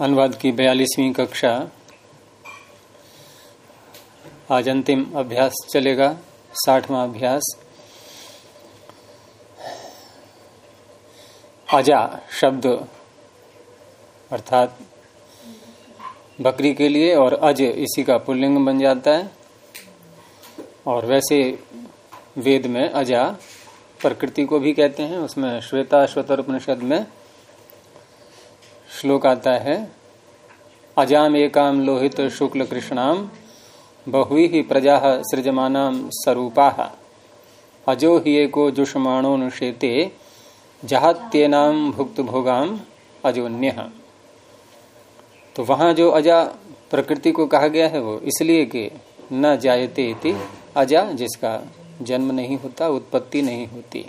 अनुवाद की बयालीसवीं कक्षा। आज अंतिम अभ्यास चलेगा, साठवां अभ्यास। अजा शब्द, अर्थात बकरी के लिए और अज इसी का पुल्लिंग बन जाता है। और वैसे वेद में अजा प्रकृति को भी कहते हैं, उसमें श्वेता श्वेतर उपनिषद में श्लोक आता है, अजाम एकाम लोहित शुक्ल कृष्णाम, बहुवी ही प्रजा सृजमान स्वरूपा अजो ही एको जुषमाणोनुषेते जहात्येनाम भुक्त भोगाम अजोन्य। तो वहाँ जो अजा प्रकृति को कहा गया है, वो इसलिए कि न जायते इति अजा जिसका जन्म नहीं होता, उत्पत्ति नहीं होती।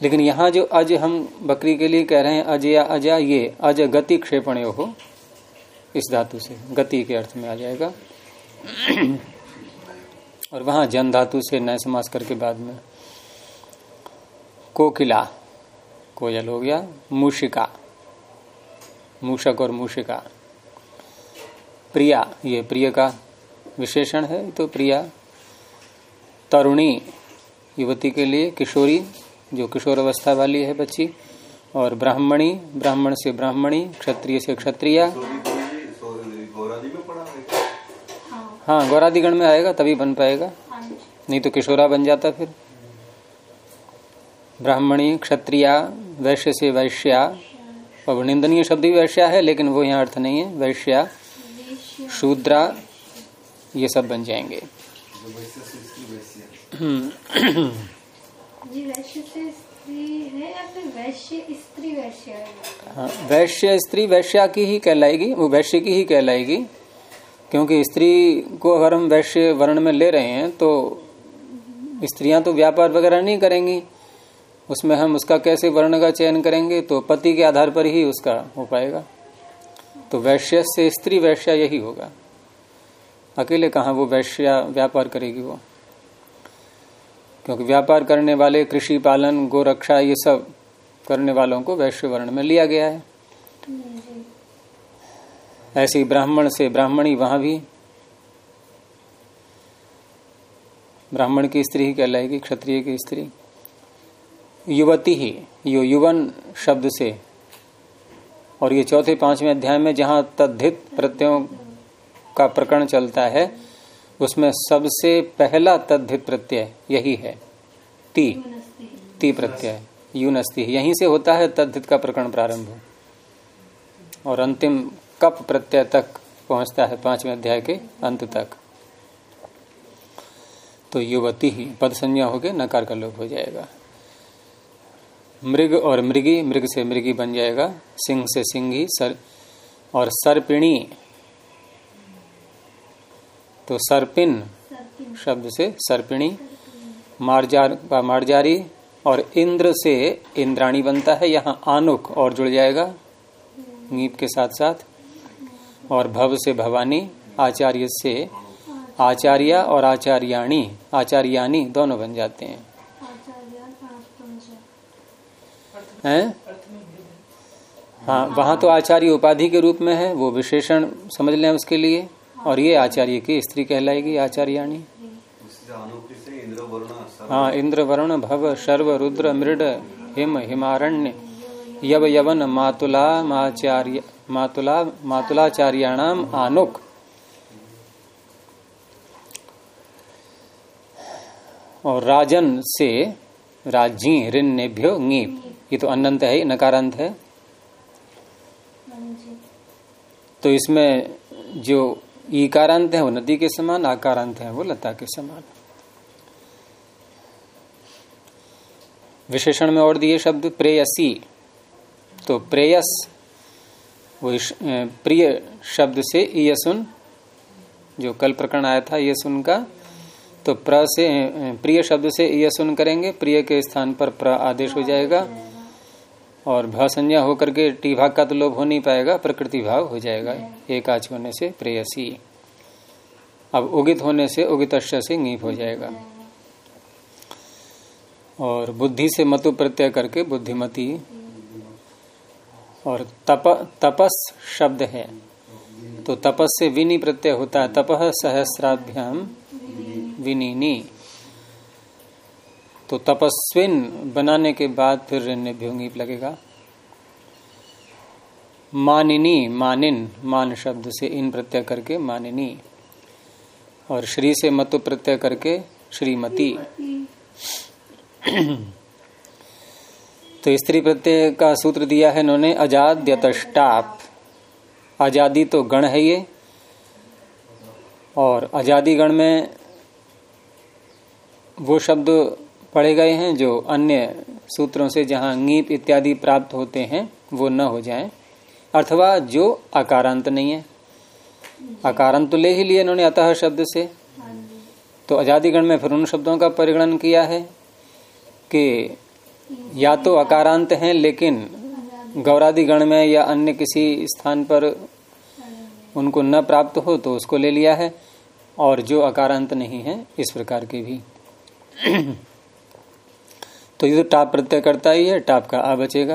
लेकिन यहाँ जो अज हम बकरी के लिए कह रहे हैं, अज या अजा ये, अज गति क्षेपण हो, इस धातु से, गति के अर्थ में आ जाएगा। और वहाँ जन धातु से नए समास करके बाद में, कोकिला, कोयल हो गया, मूषिका, मूषक और मूषिका। प्रिया, ये प्रिय का विशेषण है तो प्रिया, तरुणी, युवती के लिए किशोरी जो किशोर अवस्था वाली है बच्ची और ब्राह्मणी ब्राह्मण से ब्राह्मणी क्षत्रिय से क्षत्रिया। हाँ गौरादिगण में आएगा तभी बन पाएगा। नहीं तो किशोरा बन जाता फिर। ब्राह्मणी क्षत्रिया वैश्य से वैश्या। और निंदनीय शब्द भी वैश्या है लेकिन वो यहाँ अर्थ नहीं है। वैश्या शूद्रा ये सब बन जाएँगे। वैश्य स्त्री वैश्य वैश्य हाँ वैश्य स्त्री वैश्या की ही कहलाएगी, वो वैश्य की ही कहलाएगी, क्योंकि स्त्री को अगर हम वैश्य वर्ण में ले रहे हैं तो स्त्रियाँ तो व्यापार वगैरह नहीं करेंगी। उसमें हम उसका कैसे वर्ण का चयन करेंगे तो पति के आधार पर ही उसका हो पाएगा। तो वैश्य से स्त्री वैश्या यही होगा। अकेले कहा वो वैश्या व्यापार करेगी वो? क्योंकि व्यापार करने वाले, कृषि पालन, गोरक्षा, ये सब करने वालों को वैश्य वर्ण में लिया गया है। ऐसी ब्राह्मण से ब्राह्मणी वहाँ भी, ब्राह्मण की स्त्री ही कहलाएगी, क्षत्रिय की स्त्री। युवती ही, यो युवन शब्द से। और ये चौथे पाँचवें अध्याय में जहाँ तद्धित प्रत्ययों का प्रकरण चलता है उसमें सबसे पहला तद्धित प्रत्यय यही है। ती। ती प्रत्यय। यूनस्ती। यहीं से होता है तद्धित का प्रकरण प्रारंभ। और अंतिम कप प्रत्यय तक पहुँचता है पाँचवें अध्याय के अंत तक। तो युवती ही पद संज्ञा होके नकार का लोप हो जाएगा। मृग और मृगी, मृग से मृगी बन जाएगा, सिंह से सिंही, सर और सर्पिणी तो सर्पिन शब्द से सर्पिणी मार्जार मार्जारी और इंद्र से इंद्राणी बनता है। यहाँ आनुक और जुड़ जाएगा नीप के साथ साथ। और भव से भवानी आचार्य से आचार्य और आचार्याणी आचार्याणी दोनों बन जाते हैं। हैं? हाँ वहाँ तो आचार्य उपाधि के रूप में है वो विशेषण समझ लें उसके लिए। और ये आचार्य की स्त्री कहलाएगी आचार्याणी। हाँ इंद्र वरुण भव शर्व रुद्र मृड हिम हिमारण्य यव यवन मातुला माचार्य मातुला मातुलाचार्याणाम आनुक। और राजन से राज़ी ऋण्यभ्यो ङीप ये तो अनंत है नकारांत है। तो इसमें जो ईकारांत है वो, नदी के समान, आकारांत है वो, लता के समान। विशेषण में और दिए शब्द प्रेयसी। तो प्रेयस, वो प्रिय शब्द से ईयसुन जो कल प्रकरण आया था ईयसुन का तो प्र से प्रिय शब्द से ईयसुन करेंगे, प्रिय के स्थान पर प्र आदेश हो जाएगा। और भ संज्ञा होकर के टी भाग का तो लोभ हो नहीं पाएगा, प्रकृति भाव हो जाएगा, एक आच होने से प्रेयसी। अब उगित होने से उगित से नीप हो जाएगा। और बुद्धि से मतु प्रत्यय करके बुद्धिमती। और तप, तपस शब्द है। तो तपस से विनी प्रत्यय होता है, तप सहस्राभ्याम विनीनी। तो तपस्विन बनाने के बाद फिर ऋण्य भ्योंगीप लगेगा। मानिनी, मानिन, मान शब्द से इन प्रत्यय करके मानिनी और श्री से मत प्रत्यय करके श्रीमती। तो स्त्री प्रत्यय का सूत्र दिया है इन्होंने, अजाद्यतष्टाप। आज़ादी तो गण है ये। और आज़ादी गण में वो शब्द पढ़े गए हैं, जो अन्य सूत्रों से जहाँ नीप इत्यादि प्राप्त होते हैं, वो न हो जाए। अथवा जो अकारांत नहीं है। अकारांत तो ले ही लिए इन्होंने अतः शब्द से। तो आज़ादी गण में फिर उन शब्दों का परिगणन किया है कि या तो अकारांत हैं, लेकिन गौरादि गण में या अन्य किसी स्थान पर उनको न प्राप्त हो तो उसको ले लिया है। और जो अकारांत नहीं है, इस प्रकार के भी। तो ये तो टाप प्रत्यय करता ही है, टाप का आ बचेगा।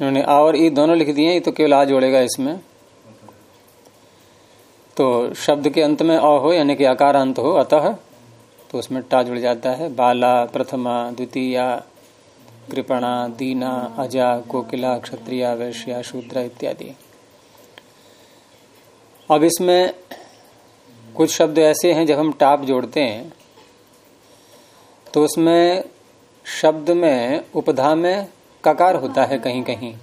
इन्होंने आ और ई दोनों लिख दिए, ये तो केवल आ जोड़ेगा इसमें। तो शब्द के अंत में अ हो, यानी कि आकार अंत हो, अतः तो उसमें टा जुड़ जाता है। बाला, प्रथमा, द्वितीया, कृपणा, दीना, अजा, कोकिला, क्षत्रिया, वैश्या, शूद्र इत्यादि। अब इसमें कुछ शब्द ऐसे हैं जब हम टाप जोड़ते हैं तो उसमें शब्द में उपधा में ककार होता है कहीं कहीं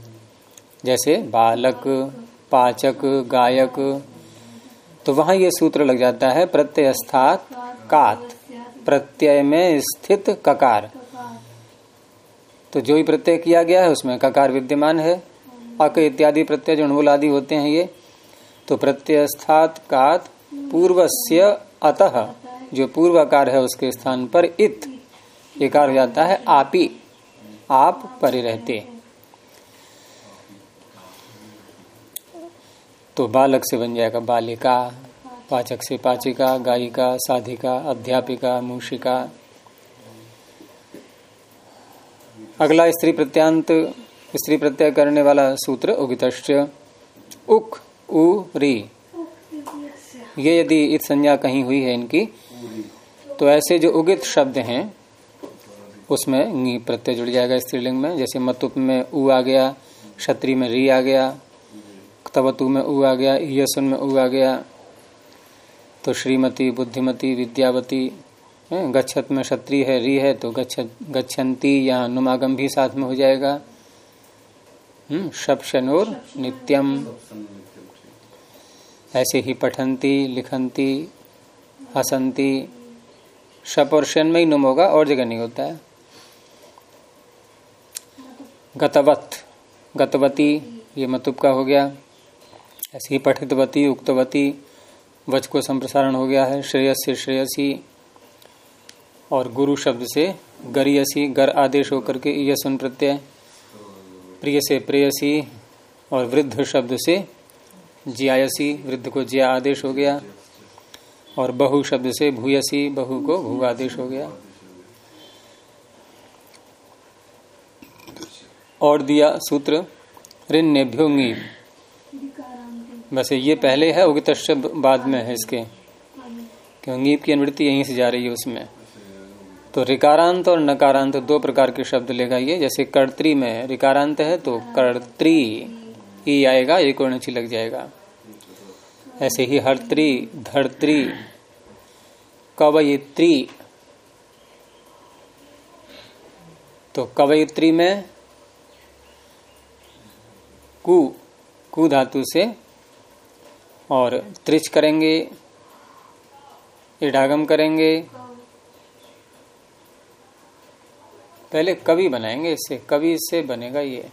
जैसे बालक, पाचक, गायक तो वहाँ ये सूत्र लग जाता है, प्रत्ययस्थात कात। प्रत्यय में स्थित ककार। तो जो ही प्रत्यय किया गया है, उसमें ककार विद्यमान है। अक इत्यादि प्रत्यय जो अणुल आदि होते हैं ये। तो प्रत्ययस्थात कात पूर्वस्य अतः, जो पूर्वकार है उसके स्थान पर इत एकार हो जाता है आपी, आप परे रहते तो बालक से बन जाएगा बालिका, पाचक से पाचिका, गायिका, साधिका, अध्यापिका, मूषिका। अगला स्त्री प्रत्यांत, स्त्री प्रत्यय करने वाला सूत्र उगित उक, उ, री। ये यदि इत संज्ञा कहीं हुई है इनकी तो ऐसे जो उगित शब्द हैं, उसमें नी प्रत्यय जुड़ जाएगा स्त्रीलिंग में। जैसे मतुप में उ आ गया क्षत्रि में री आ गया, तवतु में उ आ गया यशुन में उ आ गया तो श्रीमती, बुद्धिमती, विद्यावती गच्छत में क्षत्रि है, री है तो गच्छत, गच्छन्ती या नुमागम भी साथ में हो जाएगा। हम्म शब शनोर, नित्यम। ऐसे ही पठंती लिखंती हसंती शप और शन में ही नुम होगा, और जगह नहीं होता है। गतवत, गतवती, ये मतुब का हो गया। ऐसे ही पठितवती, उक्तवती, वच को संप्रसारण हो गया है श्रेयस से श्रेयसी, और गुरु शब्द से गरियसी, गर आदेश होकर के यसन प्रत्यय, प्रिय से प्रेयसी, और वृद्ध शब्द से जियायसी, वृद्ध को जिया आदेश हो गया। और बहु शब्द से भूयसी, बहु को भू आदेश हो गया। और दिया सूत्र, ऋण्यभ्यो वैसे ये पहले है उगित बाद में है इसके। क्योंकि की अनुवृत्ति यहीं से जा रही है उसमें। तो रिकारांत और नकारांत दो प्रकार के शब्द लेगा ये। जैसे कर्त्री में रिकारांत है तो कर्त्री। ही आएगा, एक और लग जाएगा। ऐसे ही हर्त्री, धरत्री, कवयित्री। तो कवयित्री में कु कु धातु से और त्रिच करेंगे, इडागम करेंगे। पहले कवि बनाएँगे, इससे कवि से बनेगा ये।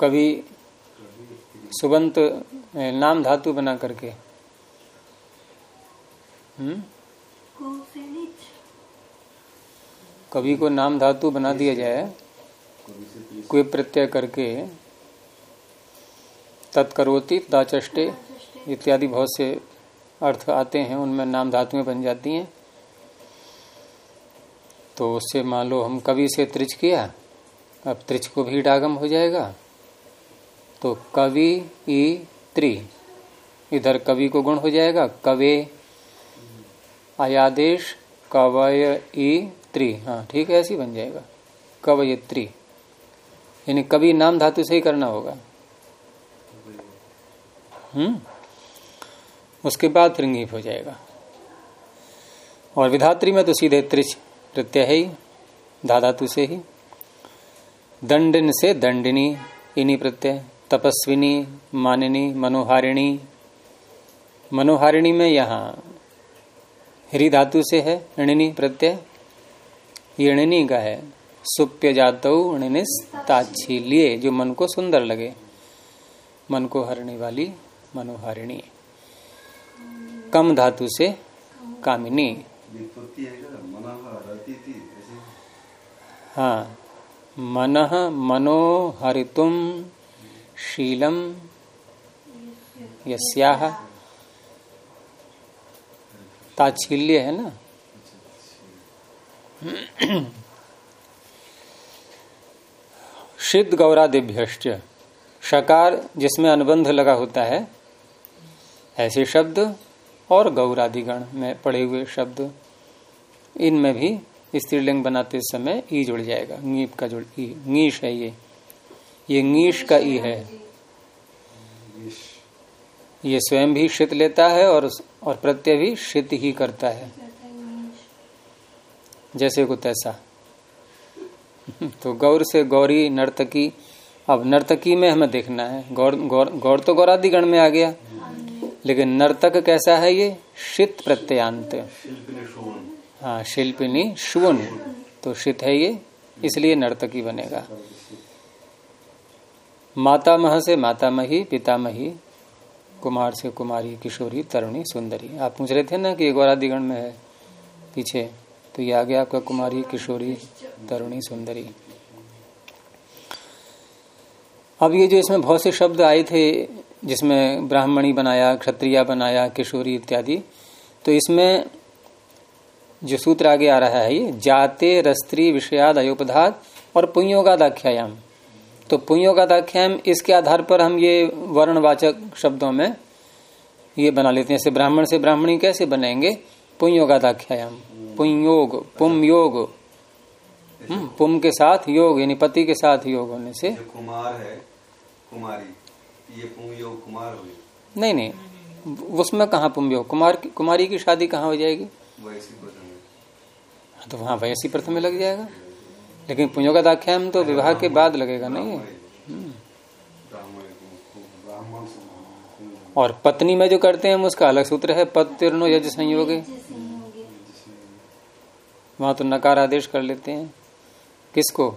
कवि सुबंत नाम धातु बना करके। हम्म? कवि को नाम धातु बना दिया जाए, कोई प्रत्यय करके, तत्करोति, दाचष्टे इत्यादि बहुत से अर्थ आते हैं, उनमें नाम धातुएँ बन जाती हैं। तो उससे मान लो हम कवि से त्रिच किया, अब त्रिच को भी डागम हो जाएगा। तो कवि ई त्रि। इधर कवि को गुण हो जाएगा, कवे अयादेश कवय ई त्रि। हाँ ठीक है, ऐसी बन जाएगा कवयत्री यानी कवि नाम धातु से ही करना होगा। हम्म उसके बाद फिर ंगीप हो जाएगा। और विधात्री में तो सीधे त्रिच प्रत्यय है ही धाधातु से ही। दंडिन से दंडिनी इनी प्रत्यय। तपस्विनी, मानिनी, मनोहारिणी। मनोहारिणी में यहाँ हरि धातु से है ऋणिनी प्रत्यय। ये ऋणिनी का है। सुप्य जातौ ऋणिनिस ताच्छील्य जो मन को सुंदर लगे। मन को हरने वाली मनोहारिणी। कम धातु से कामिनी। हाँ। मन मनोहरितुम शीलम यस्याह है ना? सिद्ध गौरादिभ्यश्च। शकार जिसमें अनुबंध लगा होता है, ऐसे शब्द और गौरादिगण में पड़े हुए शब्द, इनमें भी स्त्रीलिंग बनाते समय ई जुड़ जाएगा। नीप का जुड़, ई, नीश है ये। ये नीश का ई है। ये स्वयं भी शीत लेता है और और प्रत्यय भी शीत ही करता है। जैसे को तैसा। तो गौर से गौरी नर्तकी अब नर्तकी में हमें देखना है। गौर गौर गौर तो गौरादि गण में आ गया। लेकिन नर्तक कैसा है ये? शीत प्रत्ययांत। हाँ शिल्पिनी शुवन तो शीत है ये इसलिए नर्तकी बनेगा। माता मह से माता मही पिता मही कुमार से कुमारी, किशोरी, तरुणी, सुंदरी। आप पूछ रहे थे ना कि गौरादिगण में है पीछे तो ये आ गया आपका कुमारी, किशोरी, तरुणी, सुंदरी। अब ये जो इसमें बहुत से शब्द आए थे, जिसमें ब्राह्मणी बनाया, क्षत्रिया बनाया, किशोरी इत्यादि तो इसमें जो सूत्र आगे आ रहा है, ये जाते रस्त्री विषयाद अयोपधात और पुण्योगादाख्यायाम तो पुयो का पुण्योगादाख्याम इसके आधार पर हम ये वर्णवाचक शब्दों में ये बना लेते हैं। जैसे ब्राह्मण से ब्राह्मणी कैसे बनेंगे? पुण्योगादाख्यायाम पुण्योग पुम योग हम्म, पुम के साथ योग यानी पति के साथ योग होने से। कुमार है कुमारी। ये पुम योग कुमार हुई। नहीं नहीं। उसमें कहा पुम योग? कुमार कुमारी की शादी कहाँ हो जाएगी? हाँ, तो वहाँ वैसी प्रथम में लग जाएगा। लेकिन पुण्योगादाख्याम तो विवाह के बाद लगेगा नहीं? ब्राह्मण और पत्नी में जो करते हैं हम उसका अलग सूत्र है पत्नो यज संयोग। वहाँ तो नकार आदेश कर लेते हैं। किसको?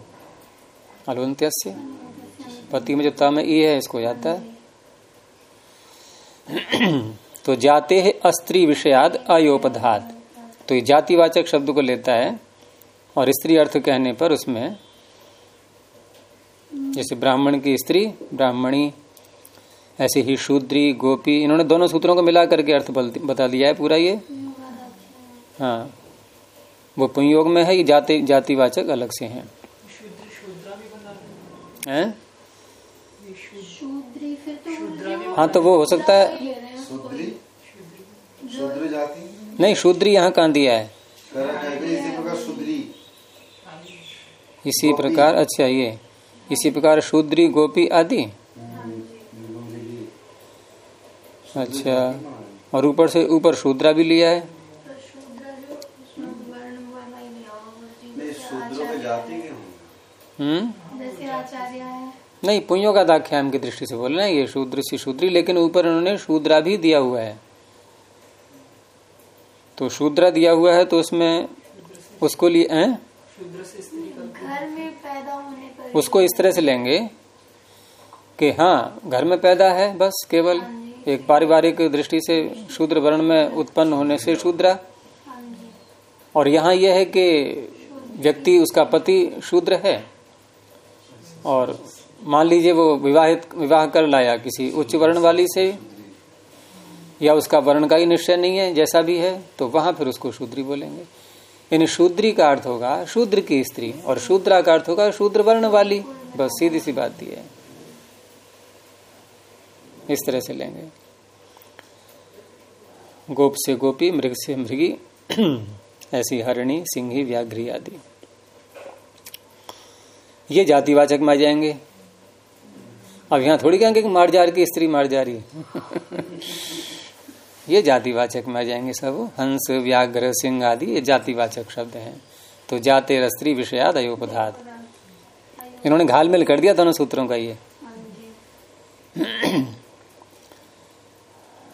अलवंत्य से पति में जो तम ई है इसको जाता है। तो जाते है अस्त्री विषयाद अयोपधात। तो ये जातिवाचक शब्द को लेता है। और स्त्री अर्थ कहने पर उसमें जैसे ब्राह्मण की स्त्री ब्राह्मणी ऐसे ही शूद्री गोपी इन्होंने दोनों सूत्रों को मिला करके अर्थ बता दिया है पूरा ये। हाँ। वो पुंयोग में है ये जाति जातिवाचक अलग से हैं। हैं? तो हाँ तो वो हो सकता है। शूद्री? शूद्र जाति? नहीं शूद्री यहाँ कहाँ दिया है कर कहते इसी प्रकार शूद्री इसी प्रकार अच्छा ये इसी प्रकार शूद्री, गोपी आदि। अच्छा और ऊपर से ऊपर शूद्रा भी लिया है। हम्म? नहीं पुण्यों का दाख्याम की दृष्टि से बोल रहे हैं, ये शूद्र से शूद्री, लेकिन ऊपर उन्होंने शूद्रा भी दिया हुआ है। तो शूद्रा दिया हुआ है तो उसमें, उसको लिए, हैं? घर में पैदा होने पर उसको इस तरह से लेंगे कि हाँ घर में पैदा है बस केवल एक पारिवारिक दृष्टि से शूद्र वर्ण में उत्पन्न होने से शूद्रा। हाँ और यहाँ यह है कि व्यक्ति उसका पति शूद्र है। और मान लीजिए वो विवाहित विवाह कर लाया किसी उच्च वर्ण वाली से या उसका वर्ण का ही निश्चय नहीं है जैसा भी है तो वहाँ फिर उसको शूद्री बोलेंगे। यानी शूद्री का अर्थ होगा शूद्र की स्त्री, और शूद्रा का अर्थ होगा शूद्र वर्ण वाली। बस सीधी सी बात यह है। इस तरह से लेंगे। गोप से गोपी, मृग से मृगी, ऐसी हरणी, सिंही, व्याघ्री आदि। ये जातिवाचक में आ जाएँगे। अब यहाँ थोड़ी कहेंगे कि मारजार की स्त्री मार जा रही ये जातिवाचक में आ जाएँगे सब। हंस, व्याघ्र, सिंह आदि, ये जातिवाचक शब्द हैं। तो जाते स्त्री विषयाद अयोपधात। इन्होंने घाल घालमेल कर दिया दोनों सूत्रों का ये।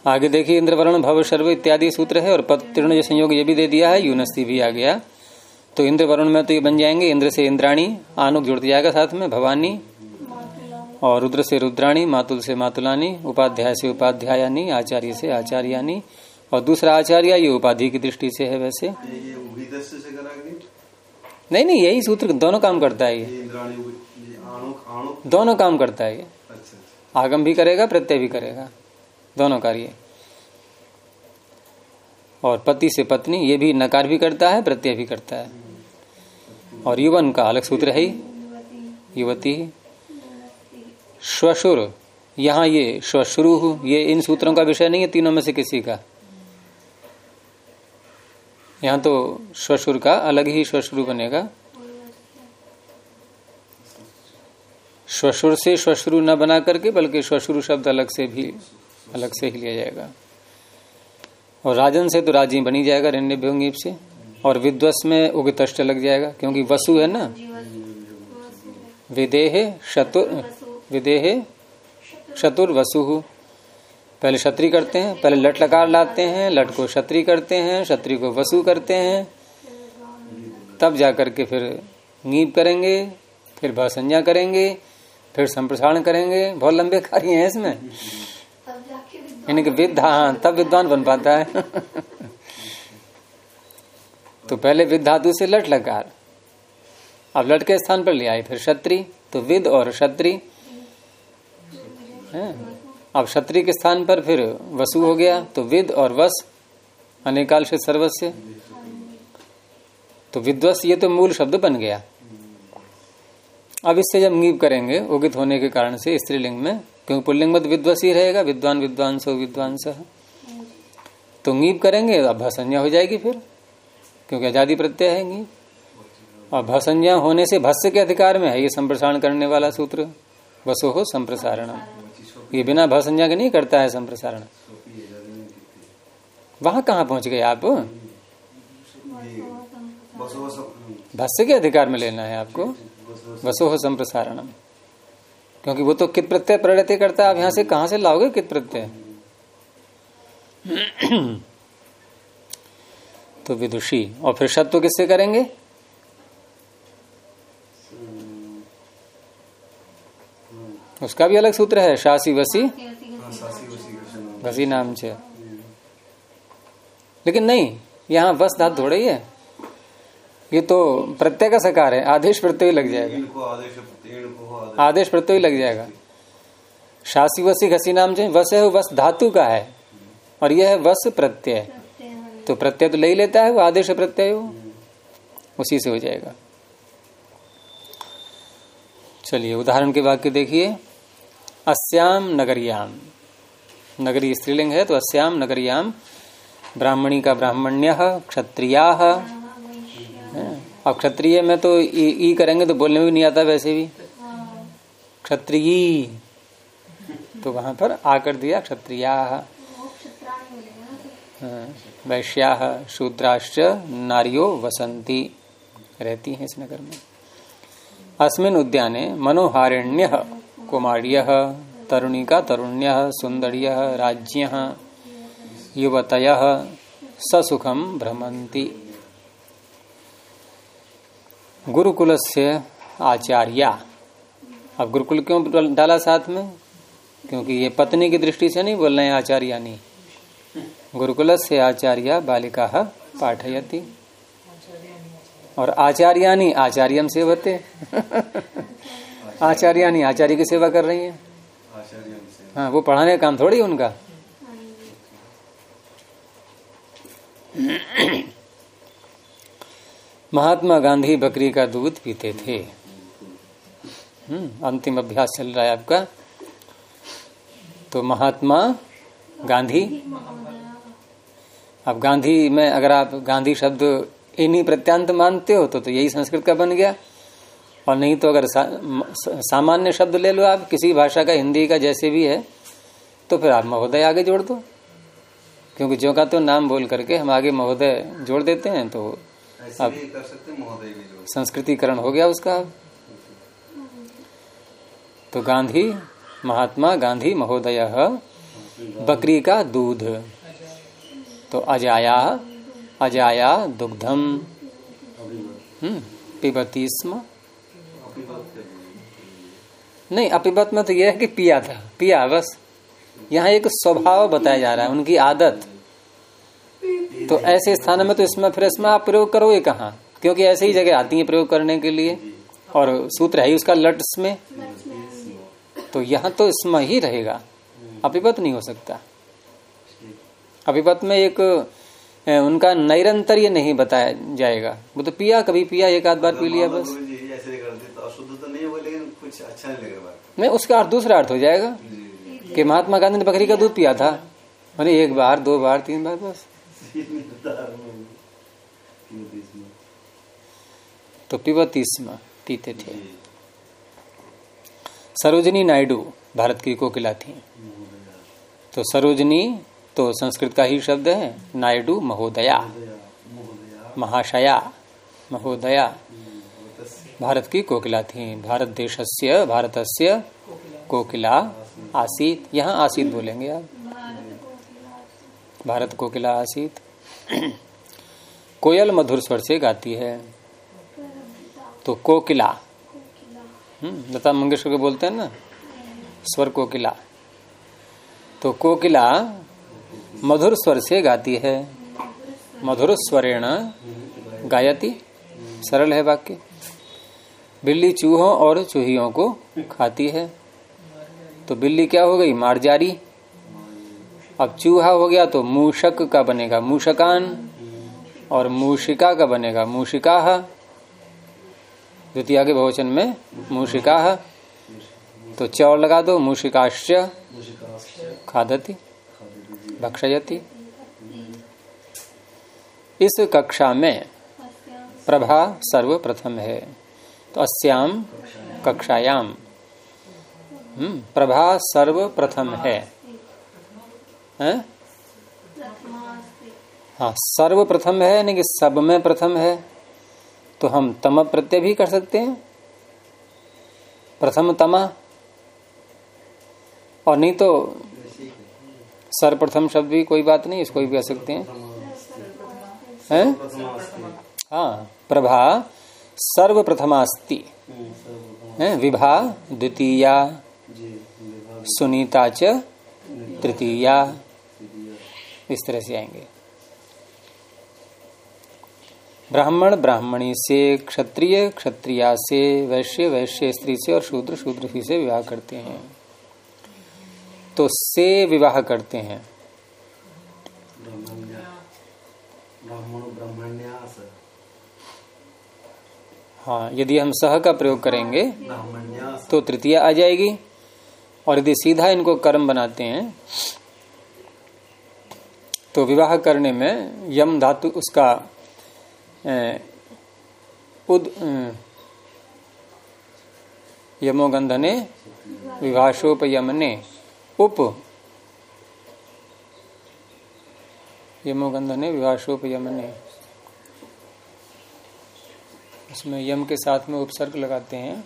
आगे देखिए, इंद्रवर्ण, भव, सर्व इत्यादि सूत्र है और पद तीर्ण संयोग ये भी दे दिया है, यूनस्ती भी आ गया। तो इंद्र वरुण में तो ये बन जाएँगे, इंद्र से इंद्राणी, आनुक जुड़ जाएगा साथ में, भवानी और रुद्र से रुद्राणी मातुल से मातुलानी उपाध्याय से उपाध्यायानी आचार्य से आचार्यानी और दूसरा आचार्य ये उपाधि की दृष्टि से है वैसे। नहीं नहीं यही सूत्र दोनों काम करता है ये। दोनों काम करता है ये। अच्छा अच्छा। आगम भी करेगा प्रत्यय भी करेगा। दोनों कार्य। और पति से पत्नी ये भी नकार भी करता है प्रत्यय भी करता है। और युवन का अलग सूत्र है ही। युवती। श्वशुर। यहाँ ये श्वश्रु ये इन सूत्रों का विषय नहीं है तीनों में से किसी का। यहाँ तो श्वशुर का अलग ही श्वश्रु बनेगा। श्वशुर से श्वश्रु न बना करके बल्कि श्वश्रु शब्द अलग से भी अलग से ही लिया जाएगा। और राजन से तो राज़ी बनी जाएगा रण्य से। और विद्वस में उगतष्ट लग जाएगा क्योंकि वसु है ना। विदेह शतुर विदेह शतुर वसु पहले क्षत्रि करते हैं, पहले लट लकार लाते हैं, लट को क्षत्रि करते हैं क्षत्रि को वसु करते हैं। तब जाकर के फिर नीब करेंगे, फिर भसंज्ञा करेंगे, फिर संप्रसारण करेंगे। बहुत लंबे कार्य हैं इसमें। यानी कि विद्या हाँ तब विद्वान बन पाता है। तो पहले विद से लट लकार अब लट के स्थान पर ले आए फिर क्षत्रि तो विद और क्षत्रि हैं? अब क्षत्रि के स्थान पर फिर वसु हो गया तो विद और वस, अनेकाल से सर्वस्व। तो विद्वस ये तो मूल शब्द बन गया। अब इससे जब नीब करेंगे, उगित होने के कारण से स्त्रीलिंग में क्योंकि पुल्लिंग में तो विद्वस ही रहेगा, विद्वान विद्वांसो विद्वांस तो नीब करेंगे, अब भसंज्ञा हो जाएगी फिर, क्योंकि आज़ादी प्रत्यय है नीब और भसंज्ञा होने से भस्य के अधिकार में है, ये संप्रसारण करने वाला सूत्र, वसो हो संप्रसारण ये बिना भसंज्ञा के नहीं करता है संप्रसारण। वहाँ कहा पहुँच गए आप? भस्य के अधिकार में लेना है आपको? वसो हो संप्रसारणम। क्योंकि वो तो कित प्रत्यय प्रणति करता है, आप यहाँ से कहा से लाओगे कित प्रत्यय? तो विदुषी, और फिर शब्द किससे करेंगे? उसका भी अलग सूत्र है शासी वसी। हाँ, सासी वसी नाम। से। लेकिन नहीं यहाँ वस धातु थोड़ा ही है। ये तो प्रत्यय का सकार है आदेश प्रत्यय लग जाएगा। आदेश प्रत्यय लग जाएगा। शासी वसी घसी नाम से वस है वो वस धातु का है। और यह है वस प्रत्यय। तो प्रत्यय तो ले ही लेता है वो आदेश प्रत्यय हो। उसी से हो जाएगा। चलिए उदाहरण के वाक्य देखिए। अस्याम नगरियाम। नगरी स्त्रीलिंग है तो अस्याम नगरियाम। ब्राह्मणी का ब्राह्मण्य क्षत्रिया। अब क्षत्रिय में तो ई, करेंगे तो बोलने में भी नहीं आता वैसे भी। क्षत्रिय। तो वहाँ पर आकर दिया क्षत्रिया। तो वैश्या शूद्राश्च नारियो वसंती रहती हैं इस नगर में। अस्मिन उद्याने मनोहारिण्य। कुमार्य, तरुणिका तरुण्य सुंदर्य राज्य युवतय भ्रमंती गुरुकुल से आचार्या। अब गुरुकुल क्यों डाला साथ में? क्योंकि ये पत्नी की दृष्टि से नहीं बोल रहे हैं आचार्यानी गुरुकुल से आचार्य बालिका पाठयती। और आचार्यानी आचार्यम सेवते आचार्यानी आचार्य की सेवा कर रही है? हाँ वो पढ़ाने का काम थोड़ी उनका? महात्मा गांधी बकरी का दूध पीते थे। हम्म, अंतिम अभ्यास चल रहा है आपका। तो महात्मा गांधी? अब गांधी में अगर आप गांधी शब्द इन्हीं प्रत्यांत मानते हो तो, तो यही संस्कृत का बन गया। और नहीं तो अगर सा, सामान्य शब्द ले लो आप किसी भाषा का हिंदी का जैसे भी है तो फिर आप महोदय आगे जोड़ दो। क्योंकि जो का तो नाम बोल करके हम आगे महोदय जोड़ देते हैं तो हैं जो संस्कृतिकरण हो गया उसका। तो गांधी महात्मा गांधी महोदय बकरी का दूध। तो अजाया अजाया दुग्धम। हम्म, पिबती स्म। नहीं अपिबत में तो यह है कि पिया था। पिया, बस। यहाँ एक स्वभाव बताया जा रहा है, उनकी आदत। तो ऐसे स्थान में तो इसमें, फिर इसमें आप प्रयोग करोगे कहा? क्योंकि ऐसे ही जगह आती है प्रयोग करने के लिए। और सूत्र है ही उसका, लट्स में। तो यहाँ तो इसमें ही रहेगा। अपिपत नहीं हो सकता। अपिपत में एक उनका नैरंतर्य नहीं बताया जाएगा। वो तो पिया, कभी पिया, एक आध बार पी लिया, बस गुरु जी ऐसे कर दे तो अशुद्ध तो नहीं हुआ लेकिन कुछ अच्छा नहीं लगेगा बात। नहीं उसका अर्थ दूसरा अर्थ हो जाएगा कि महात्मा गांधी ने बकरी का दूध पिया था। अरे एक बार दो बार तीन बार बस। तो पिबती स्म पीते थे। सरोजनी नायडू भारत की कोकिला थी। तो सरोजनी तो संस्कृत का ही शब्द है। नायडू महोदया। महाशया महोदया। भारत की कोकिला थी। भारत देशस्य भारतस्य कोकिला आसीत। यहाँ आसीत बोलेंगे आप। भारत कोकिला आसीत। कोयल मधुर स्वर से गाती है। तो कोकिला। हम्म, लता मंगेशकर को बोलते हैं ना? स्वर कोकिला। तो कोकिला मधुर स्वर से गाती है। मधुर स्वरेण गायती। सरल है वाक्य। बिल्ली चूहों और चूहियों को खाती है। तो बिल्ली क्या हो गई? मारजारी। अब चूहा हो गया तो मूषक का बनेगा मूषकान और मूषिका का बनेगा मूषिका द्वितीय के बहुवचन में मूषिका तो चौर लगा दो, मूषिकाश्च खादती, भक्षयती। इस कक्षा में प्रभा सर्वप्रथम है। तो अस्याम कक्षायाम हम्म, प्रभा सर्वप्रथम है। हैं? सर्वप्रथम है यानी कि सब में प्रथम है। तो हम तम प्रत्यय भी कर सकते हैं। प्रथम तमा। और नहीं तो सर्वप्रथम शब्द भी कोई बात नहीं इसको भी कह सकते हैं। हैं? हाँ प्रभा सर्वप्रथमास्ति। विभा, द्वितीया, सुनीता च, तृतीया। इस तरह से आएँगे। ब्राह्मण, ब्राह्मणी से, क्षत्रिय, क्षत्रिया से, वैश्य वैश्य स्त्री से और शूद्र शूद्र ही से विवाह करते हैं। तो से विवाह करते हैं ब्राह्मण ब्राह्मण्यास हाँ यदि हम सह का प्रयोग करेंगे तो तृतीय आ जाएगी। और यदि सीधा इनको कर्म बनाते हैं तो विवाह करने में यम धातु उसका अ, उद यमोगंधने विभाषोपयमने उप यमोगंधने विभाषोपयमने उसमें यम के साथ में उपसर्ग लगाते हैं।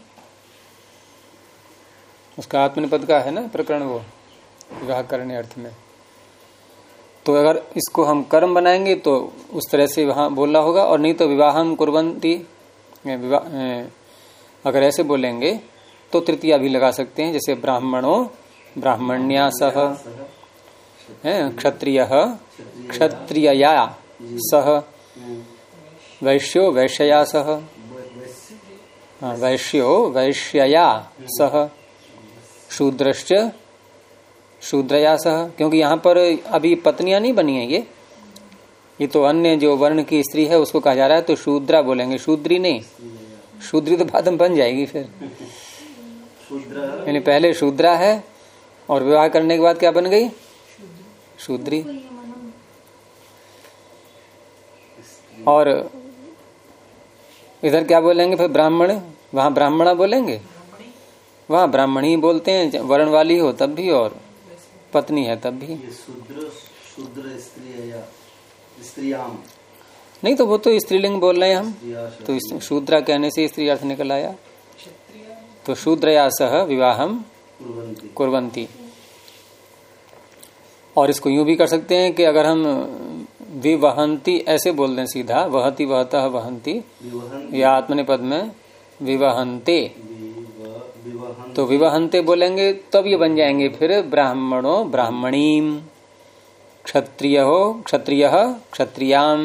उसका आत्मनिपद का है ना प्रकरण वो, विवाह करने अर्थ में। तो अगर इसको हम कर्म बनाएँगे तो उस तरह से वहाँ बोलना होगा, और नहीं तो विवाहम कुरबंती विवाह अगर ऐसे बोलेंगे तो तृतीया भी लगा सकते हैं, जैसे ब्राह्मणों, ब्राह्मण्या सह क्षत्रिय, क्षत्रियया सह, वैश्यो, वैश्यया सह। वैश्यो वैश्यया सह। शूद्रश्च शूद्रया सह। क्योंकि यहाँ पर अभी पत्नियाँ नहीं बनी है ये। ये तो अन्य जो वर्ण की स्त्री है उसको कहा जा रहा है तो शूद्रा बोलेंगे। शूद्री नहीं। शूद्री तो बाद में बन जाएगी फिर। यानी पहले शूद्रा है और विवाह करने के बाद क्या बन गई? शूद्री। और इधर क्या बोलेंगे? फिर ब्राह्मण? वहाँ ब्राह्मणा बोलेंगे? वहाँ ब्राह्मणी बोलते हैं वर्ण वाली हो तब भी और पत्नी है तब भी। शूद्र शूद्र या नहीं तो वो तो स्त्रीलिंग बोल रहे हैं हम। तो शूद्रा कहने से स्त्री अर्थ निकल आया। तो शूद्रया सह विवाहम कुरवंती और इसको यूँ भी कर सकते हैं कि अगर हम विवहंती ऐसे बोल दें सीधा वहती वहता वहंती या आत्मनिपद में विवहंते तो विवहंते बोलेंगे तब ये बन जाएँगे फिर ब्राह्मणों ब्राह्मणीम। क्षत्रिय हो क्षत्रिय क्षत्रियाम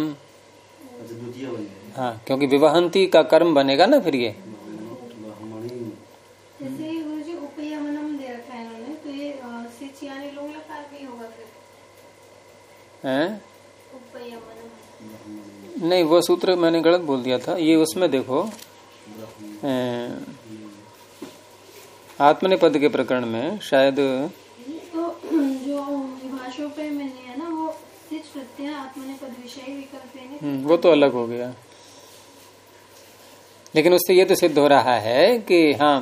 हाँ क्योंकि विवाहंती का कर्म बनेगा ना फिर ये। रखा है इन्होंने तो ये सिच यानी लोग लकार भी होगा फिर हैं उपयमनम नहीं वो सूत्र मैंने गलत बोल दिया था। ये उसमें देखो आत्मनिपद के प्रकरण में शायद तो जो पे में है ना वो हम्म, वो तो अलग हो गया। लेकिन उससे ये तो सिद्ध हो रहा है कि हाँ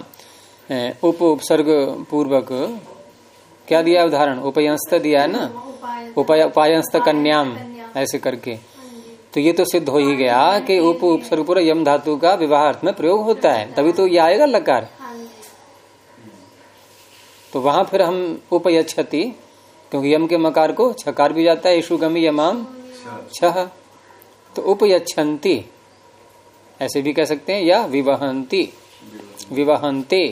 उप उपसर्ग पूर्वक क्या दिया उदाहरण? उपयंस्त दिया है ना? उपाय उपायंस्त कन्याम। ऐसे करके। तो ये तो सिद्ध हो ही गया कि उप उपसर्ग यम धातु का विवाह अर्थ में प्रयोग होता है तभी तो ये आएगा लकार। तो वहाँ फिर हम उप उपयक्षति क्योंकि यम के मकार को छकार भी जाता है यशु गमी यमाम छह। तो उपयछंती ऐसे भी कह सकते हैं या विवहंती विवहंते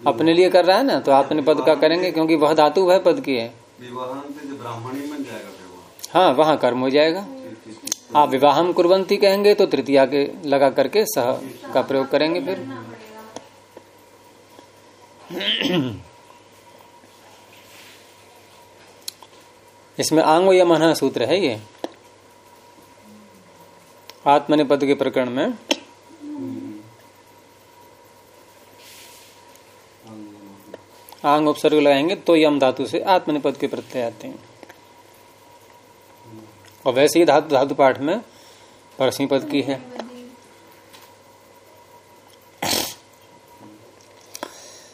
अपने लिए कर रहा है ना तो आपने पद का करेंगे क्योंकि वह धातु वह पद की है। ब्राह्मणी बन जाएगा हाँ वहाँ कर्म हो जाएगा। आप विवाहम कुरवंती कहेंगे तो तृतीया के लगा करके सह का प्रयोग करेंगे फिर। इसमें आंग यमन सूत्र है ये। आत्मनिपद के प्रकरण में। आंग उपसर्ग लगाएँगे तो यम धातु से आत्मनिपद के प्रत्यय आते हैं। और वैसे ही धातु धातु पाठ में परसी पद की है।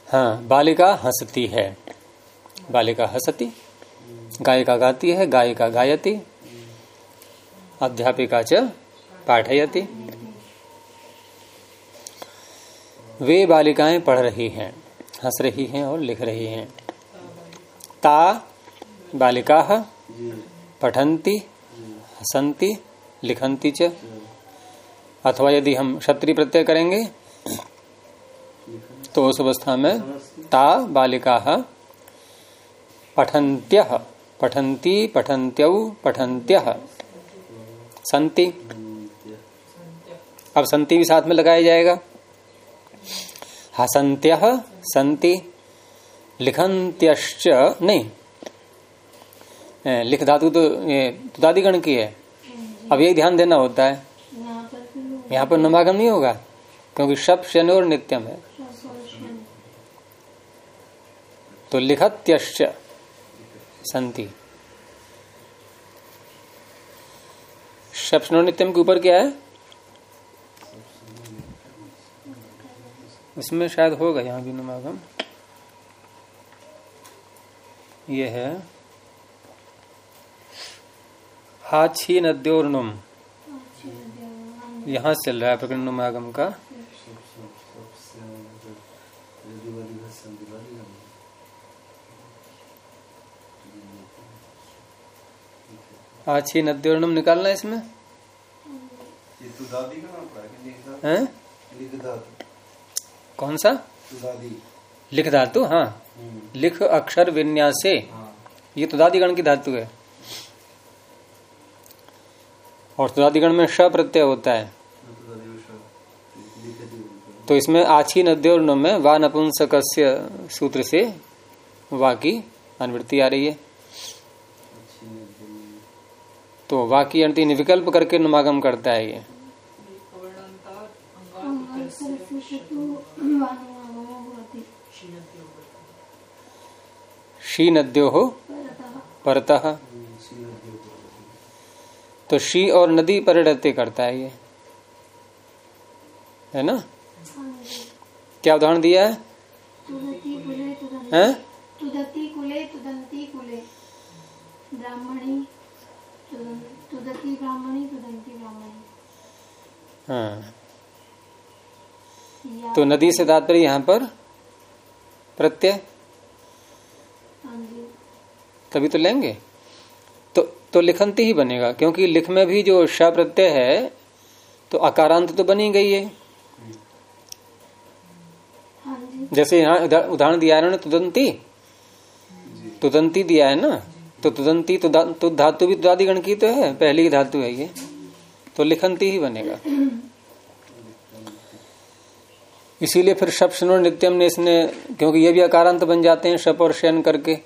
हाँ बालिका हंसती है। बालिका हंसती, गायिका गाती है, गायिका गायती, अध्यापिका च पाठयति। वे बालिकाएँ पढ़ रही हैं, हंस रही हैं और लिख रही हैं। ता बालिका पठंती हसंती लिखंती च। अथवा यदि हम क्षत्रिय प्रत्यय करेंगे तो उस अवस्था में ता बालिका पठंत्य पठंती पठंत्यौ पठंत्य संति। अब संति भी साथ में लगाया जाएगा। हसंत्य संति। लिखंत्यश्च नहीं लिख धातु तो तुदादी गण की है। अब यही ध्यान देना होता है। यहाँ पर नमागम नहीं होगा? क्योंकि शब शन और नित्यम है। तो लिखत्यश्च संति। शप्नो नित्यम के ऊपर क्या है? इसमें शायद होगा यहाँ भी नमागम। ये है हाछी नद्योर्नुम यहाँ चल रहा है प्रकरण नुमागम का। आछी नद्योर्नुम निकालना इसमें? ये तो दादी है हैं? कौन सा? लिख धातु हाँ। हम्म, लिख अक्षर विन्यासे। हाँ। ये तो दादिगण की धातु है। और दादिगण में श प्रत्यय होता है। तो इसमें आछी नद्योर्ण में वा नपुंसक सूत्र से वा की अनुवृत्ति आ रही है। तो वा की अंति विकल्प करके नुमागम करता है ये। शी नद्यो हो परतः। तो शी और नदी परिणति करता है ये। है ना? क्या उदाहरण दिया है? तुदती कुले तुदंती हैं? तुदती कुले तुदंती कुले। ब्राह्मणी तुदं- तुदती ब्राह्मणी तुदंती ब्राह्मणी। हाँ। तो नदी से तात्पर्य यहाँ पर प्रत्यय? हाँ जी। तभी तो लेंगे? तो तो लिखंती ही बनेगा क्योंकि लिख में भी जो श प्रत्यय है तो अकारांत तो बनी गई है। हाँ जैसे यहाँ उदाहरण दिया है ना तुदंती? तुदंती दिया है ना? तो तुदंती तो, तो धातु भी तुदादिगण की तो है पहली की धातु है ये। तो लिखंती ही बनेगा। इसीलिए फिर शप शनो नित्यम ने इसने क्योंकि ये भी अकारांत बन जाते हैं शप और शयन करके।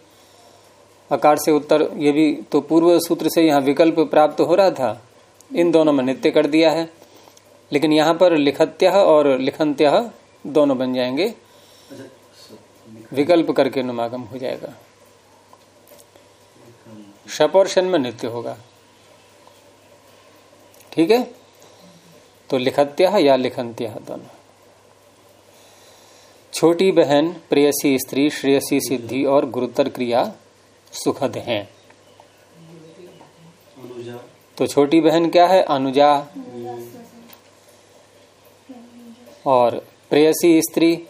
अकार से उत्तर ये भी तो पूर्व सूत्र से यहाँ विकल्प प्राप्त हो रहा था। इन दोनों में नित्य कर दिया है। लेकिन यहाँ पर लिखत्य और लिखंत्य दोनों बन जाएँगे। अच्छा विकल्प करके नुमागम हो जाएगा। शप और शन में नित्य होगा। ठीक है? तो लिखत्य या लिखंत्य दोनों। छोटी बहन प्रेयसी स्त्री श्रेयसी सिद्धि और गुरुतर क्रिया सुखद हैं। तो छोटी बहन क्या है? अनुजा। और प्रेयसी स्त्री?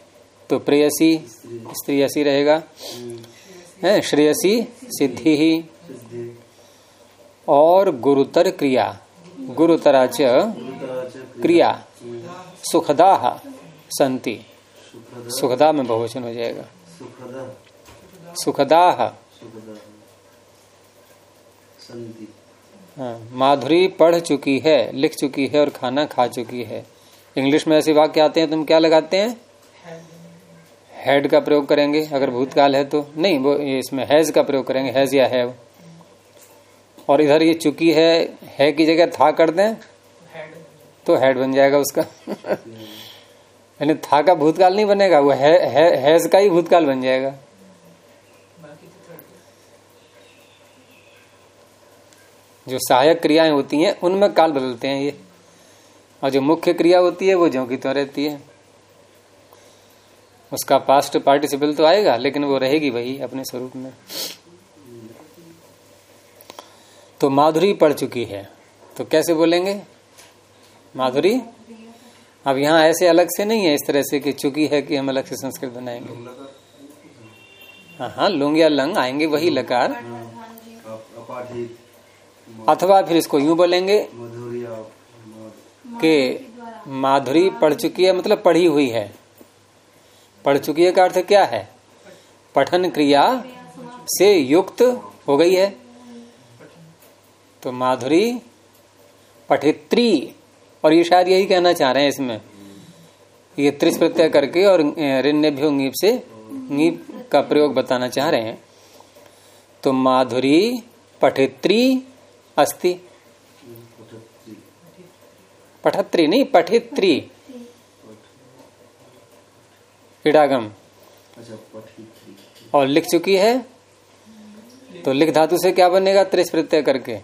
तो प्रेयसी स्त्री। ऐसी रहेगा। है? श्रेयसी सिद्धि। ही और गुरुतर क्रिया। गुरुतराच क्रिया। सुखदा संति। सुखदा। में बहुवचन हो जाएगा। सुखद। हाँ, माधुरी पढ़ चुकी है लिख चुकी है और खाना खा चुकी है। इंग्लिश में ऐसे वाक्य आते हैं तुम क्या लगाते हैं? हैड का प्रयोग करेंगे अगर भूतकाल है तो। नहीं वो इसमें हैज़ का प्रयोग करेंगे हैज़ या हैव और इधर ये चुकी है है की जगह था कर दें। तो हेड बन जाएगा उसका। यानी था का भूतकाल नहीं बनेगा वो है, है, हैज़ का ही भूतकाल बन जाएगा। जो सहायक क्रियाएँ होती हैं उनमें काल बदलते हैं ये। और जो मुख्य क्रिया होती है वो ज्यों की त्यों रहती है। उसका पास्ट पार्टिसिपल तो आएगा लेकिन वो रहेगी वही अपने स्वरूप में। तो माधुरी पढ़ चुकी है। तो कैसे बोलेंगे? माधुरी? अब यहाँ ऐसे अलग से नहीं है इस तरह से कि चुकी है कि हम अलग से संस्कृत बनाएँगे। हाँ हाँ लुंग या लंग आएँगे वही लकार। अप- अपाठित अथवा फिर इसको यूँ बोलेंगे कि माधुरी पढ़ चुकी है मतलब पढ़ी हुई है। पढ़ चुकी है का अर्थ क्या है? पठन क्रिया से युक्त हो गई है। तो माधुरी पठित्री, और ये शायद यही कहना चाह रहे हैं इसमें। ये त्रिस प्रत्यय करके और ऋण्यभ्यो ङीप से ङीप का प्रयोग बताना चाह रहे हैं। तो माधुरी पठित्री अस्ति। पठत्री, नहीं, पठित्री। अच्छा और लिख चुकी है? तो लिख धातु से क्या बनेगा? त्रिस प्रत्यय करके।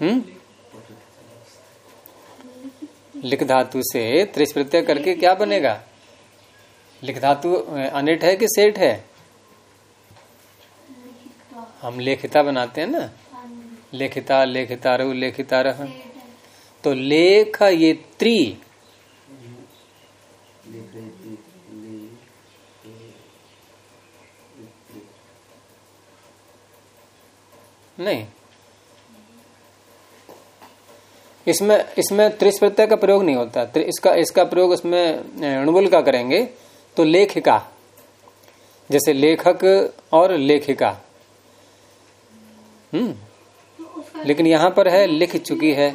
हम्म? लिख धातु से त्रिस प्रत्यय करके क्या बनेगा? लिख धातु, अनिट है कि सेठ है? हम लेखिता बनाते हैं ना? लेखिता लेखिता रु लेखिता रह। तो लेख ये त्रि। रही नहीं। इसमें इसमें त्रिस प्रत्यय का प्रयोग नहीं होता। इसका इसका प्रयोग इसमें अणुबुल का करेंगे। तो लेखिका। जैसे लेखक और लेखिका। हम्म। लेकिन यहाँ पर है लिख चुकी है।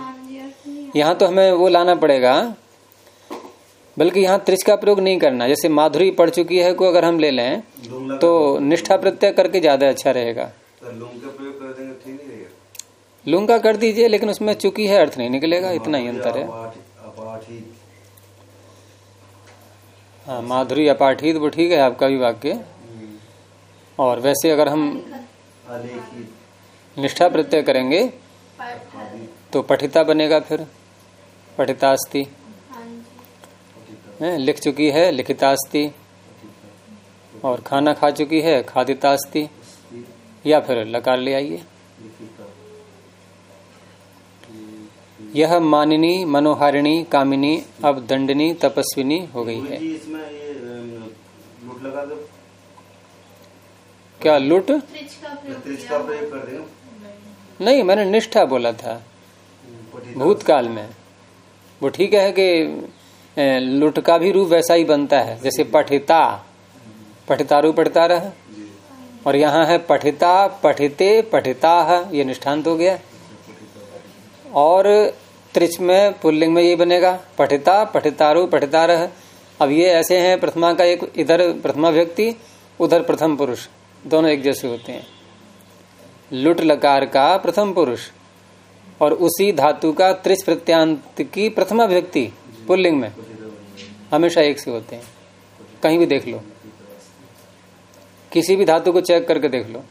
यहाँ तो हमें वो लाना पड़ेगा बल्कि यहाँ त्रिच का प्रयोग नहीं करना। जैसे माधुरी पढ़ चुकी है को अगर हम ले लें तो निष्ठा प्रत्यय करके ज़्यादा अच्छा रहेगा। तो लुंग का कर दीजिए लेकिन उसमें चुकी है अर्थ नहीं निकलेगा इतना ही अंतर है। हाँ माधुरी अपाठित वो ठीक है आपका भी वाक्य। और वैसे अगर हम निष्ठा प्रत्यय करेंगे। तो पठिता बनेगा फिर। पठितास्ति। हाँ हैं, लिख चुकी है लिखितास्ति। और खाना खा चुकी है खादितास्ति। या फिर लकार ले आइए। यह मानिनी मनोहारिणी कामिनी अब दंडनी तपस्विनी हो गई है। लूट लगा दो। क्या लुट? त्रिच का प्रयोग त्रिच किया का प्रयोग कर देंगे नहीं, मैंने निष्ठा बोला था। भूतकाल में। वो ठीक है कि लुट का भी रूप वैसा ही बनता है, जैसे पठिता। पठितारू पठिता रह। और यहाँ है पठिता, पठिते, पठिता, ये निष्ठांत हो गया। और त्रिच में, पुल्लिंग में ये बनेगा, पठिता पठितारू पठिता रह। अब ये ऐसे हैं, प्रथमा का एक इधर प्रथमा व्यक्ति, उधर प्रथम पुरुष। दोनों एक जैसे होते हैं। लुट लकार का प्रथम पुरुष और उसी धातु का त्रिच प्रत्यांत की प्रथमा व्यक्ति पुल्लिंग में। हमेशा एक से होते हैं। कहीं भी देख लो। किसी भी धातु को चेक करके देख लो।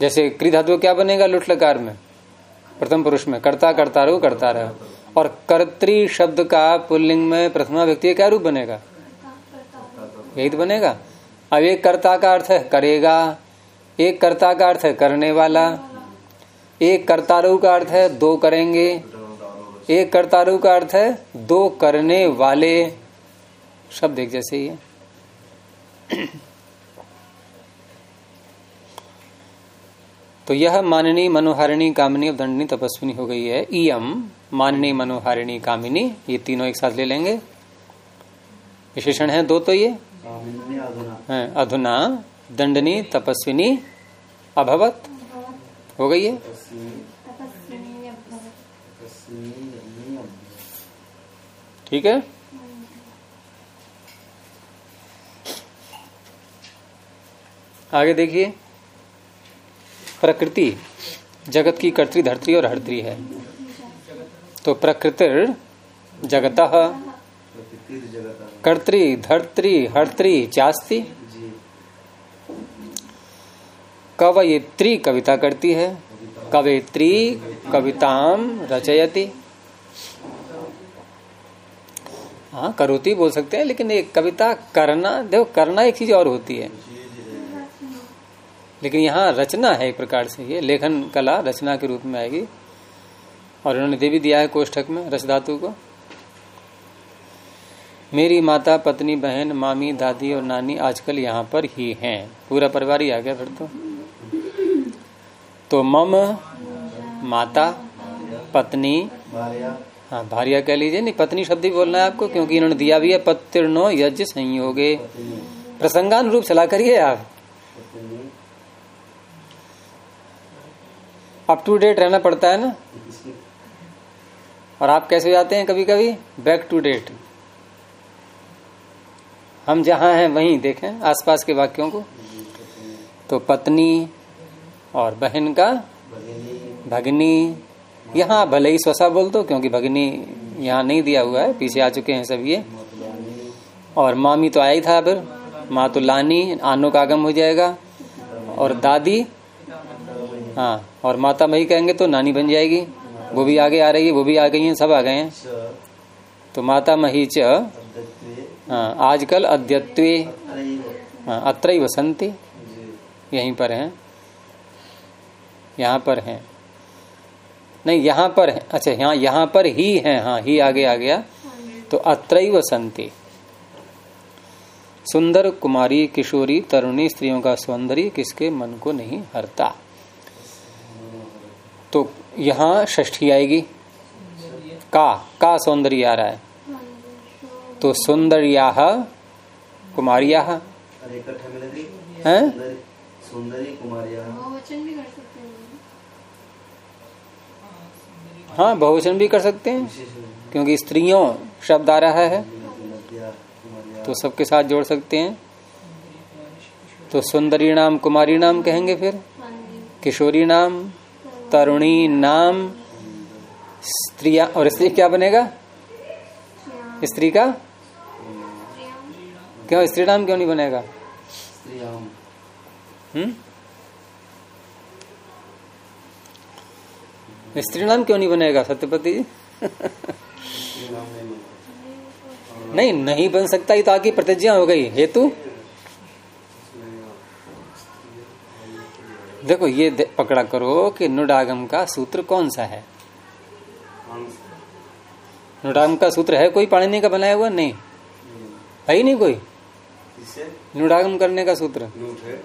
जैसे क्री धातु क्या बनेगा लुट लकार में? प्रथम पुरुष में। कर्ता कर्ता रू, करता रह। और कर्त्री शब्द का पुल्लिंग में प्रथमा व्यक्ति क्या रूप बनेगा। यही तो बनेगा। अब एक कर्ता का अर्थ है, करेगा। एक कर्ता का अर्थ है करने वाला एक कर्तारू का अर्थ है दो करेंगे एक कर्तारू का अर्थ है दो करने वाले। शब्द एक जैसे ही है। तो यह माननी मनोहारिणी कामिनी और दंडनी तपस्विनी हो गई है। इम माननी मनोहारिणी कामिनी ये तीनों एक साथ ले लेंगे। विशेषण है दो तो ये? अधुना दंडनी तपस्विनी अभवत। हो गई है। ठीक है? आगे देखिए। प्रकृति जगत की कर्त्री धरत्री और हरत्री है। तो प्रकृतिर जगत। प्रकृति जगत। कर्त्री धरत्री हरत्री चास्ती जी कवयित्री कविता करती है। कवयित्री कविताम रचयती। हाँ करोती बोल सकते हैं, लेकिन एक कविता करना, देखो, करना एक चीज़ और होती है। लेकिन यहाँ रचना है एक प्रकार से, ये लेखन कला रचना के रूप में आएगी। और इन्होंने दे भी दिया है कोष्ठक में रस धातु को। मेरी माता, पत्नी, बहन, मामी, दादी और नानी आजकल यहाँ पर ही हैं। पूरा परिवार ही आ गया फिर तो। तो मम माता पत्नी भार्या। हाँ भारिया कह लीजिए। नहीं पत्नी शब्द ही बोलना है आपको क्योंकि इन्होंने दिया भी है पत्तिर्नो यज्ञ संयोगे। पत्नी प्रसंगान रूप चला करिए आप। अप टू डेट रहना पड़ता है ना? और आप कैसे जाते हैं कभी कभी बैक टू डेट हम जहाँ हैं वहीं देखें आसपास के वाक्यों को। तो पत्नी और बहन का भगनी। यहाँ भले ही स्वसा बोल दो क्योंकि भगनी यहाँ नहीं दिया हुआ है पीछे आ चुके हैं सब ये। और मामी तो ही था फिर माँ तो लानी आनो का आगम हो जाएगा। और दादी हाँ और माता मही कहेंगे तो नानी बन जाएगी। वो भी आगे आ रही है वो भी आ गई हैं सब आ गए हैं। तो माता मही च हाँ, आजकल अद्यत्वे हाँ, अत्र वसंती यहीं पर हैं। यहाँ पर हैं। नहीं यहाँ पर है। अच्छा यहाँ यहाँ पर ही है। हाँ ही आगे आ गया। तो अत्र वसंती सुंदर कुमारी किशोरी तरुणी स्त्रियों का सौंदर्य किसके मन को नहीं हरता? तो यहाँ ष्ठी आएगी। का का सौंदर्य आ रहा है? तो सुंदरिया कुमारिया हैं। सुंदरी सुंदरी कुमारिया बहुवचन भी कर सकते हैं बहुवचन भी कर सकते हैं क्योंकि स्त्रियों शब्द आ रहा है तो सबके साथ जोड़ सकते हैं। तो सुंदरी नाम कुमारी नाम कहेंगे फिर? किशोरी नाम तरुणी नाम स्त्रिया और स्त्री क्या बनेगा? स्त्री का? क्यों स्त्री नाम क्यों नहीं बनेगा? हम्म? स्त्री नाम क्यों नहीं बनेगा सत्यपति जी? नहीं नहीं बन सकता ही तो आगे प्रतिज्ञा हो गई हेतु? देखो ये दे- पकड़ा करो कि नुडागम का सूत्र कौन सा है? नुडागम का सूत्र है कोई पाणिनि का बनाया हुआ? नहीं। है ही नहीं कोई? नुडागम करने का सूत्र। नूट है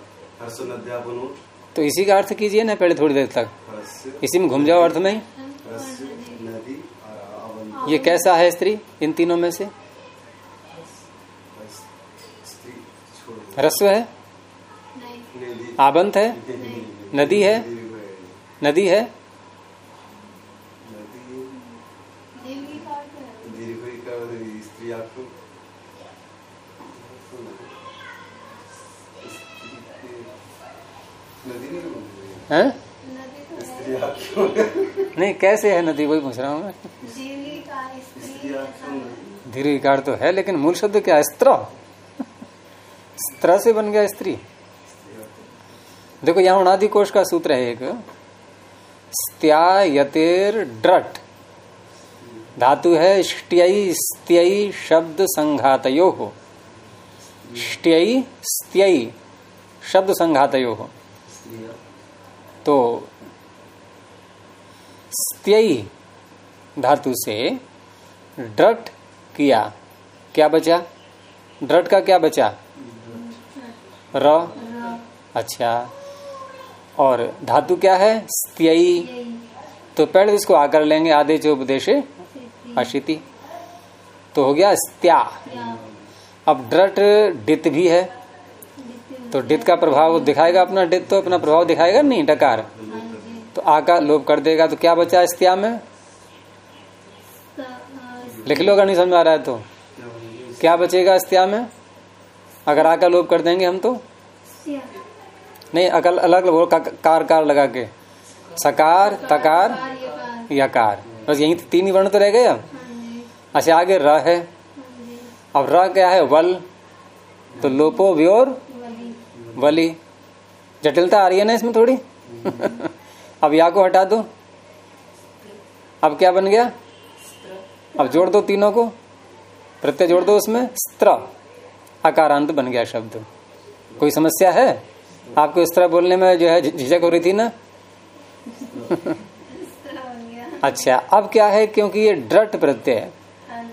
तो इसी का अर्थ कीजिए ना पहले थोड़ी देर तक। इसी में घूम जाओ अर्थ में। ही। ये कैसा है स्त्री इन तीनों में से? रस्व है? आबंत है? नदी है? नदी है नदी दिल की काट है दीर्घ का स्त्री आपको नदी नहीं बोल हैं? नदी नहीं कैसे है नदी? वही पूछ रहा हूँ मैं। धीरे विकार तो है लेकिन मूल शब्द क्या स्त्र। स्त्र से बन गया स्त्री। देखो यहाँ उनादि कोश का सूत्र है एक। स्त्या यतिर ड्रट। धातु है स्त्ययी स्त्ययी शब्द संघातयो। हो स्त्ययी स्त्ययी शब्द संघातयो। हो तो स्त्ययी धातु से ड्रट किया। क्या बचा? ड्रट का क्या बचा? र। अच्छा। और धातु क्या है? स्त्ययी। तो पहले इसको आकर लेंगे, आधे जो उपदेश। अशिति। तो हो गया स्त्या। अब ड्रट डित भी है। तो डित का प्रभाव दिखाएगा अपना डित तो अपना प्रभाव दिखाएगा नहीं डकार। तो आका लोप कर देगा तो क्या बचा स्त्या में? लिख लो अगर नहीं समझ आ रहा है तो। क्या बचेगा स्त्या में? अगर आका लोप कर देंगे हम तो? नहीं अकल अलग का, कार कार लगा के। सकार तकार यकार। बस यही तीन ही वर्ण तो रह गए अब। अच्छा आगे र हाँ। अब र क्या है? वल। तो लोपो व्योर वली वली जटिलता आ रही है ना इसमें थोड़ी? अब या को हटा दो। अब क्या बन गया? अब जोड़ दो तीनों को। प्रत्यय जोड़ दो उसमें। स्त्र। अकारांत बन गया शब्द। कोई समस्या है? आपको इस तरह बोलने में जो है झिझक हो रही थी ना? अच्छा अब क्या है? क्योंकि ये ड्रट प्रत्यय है। हाँ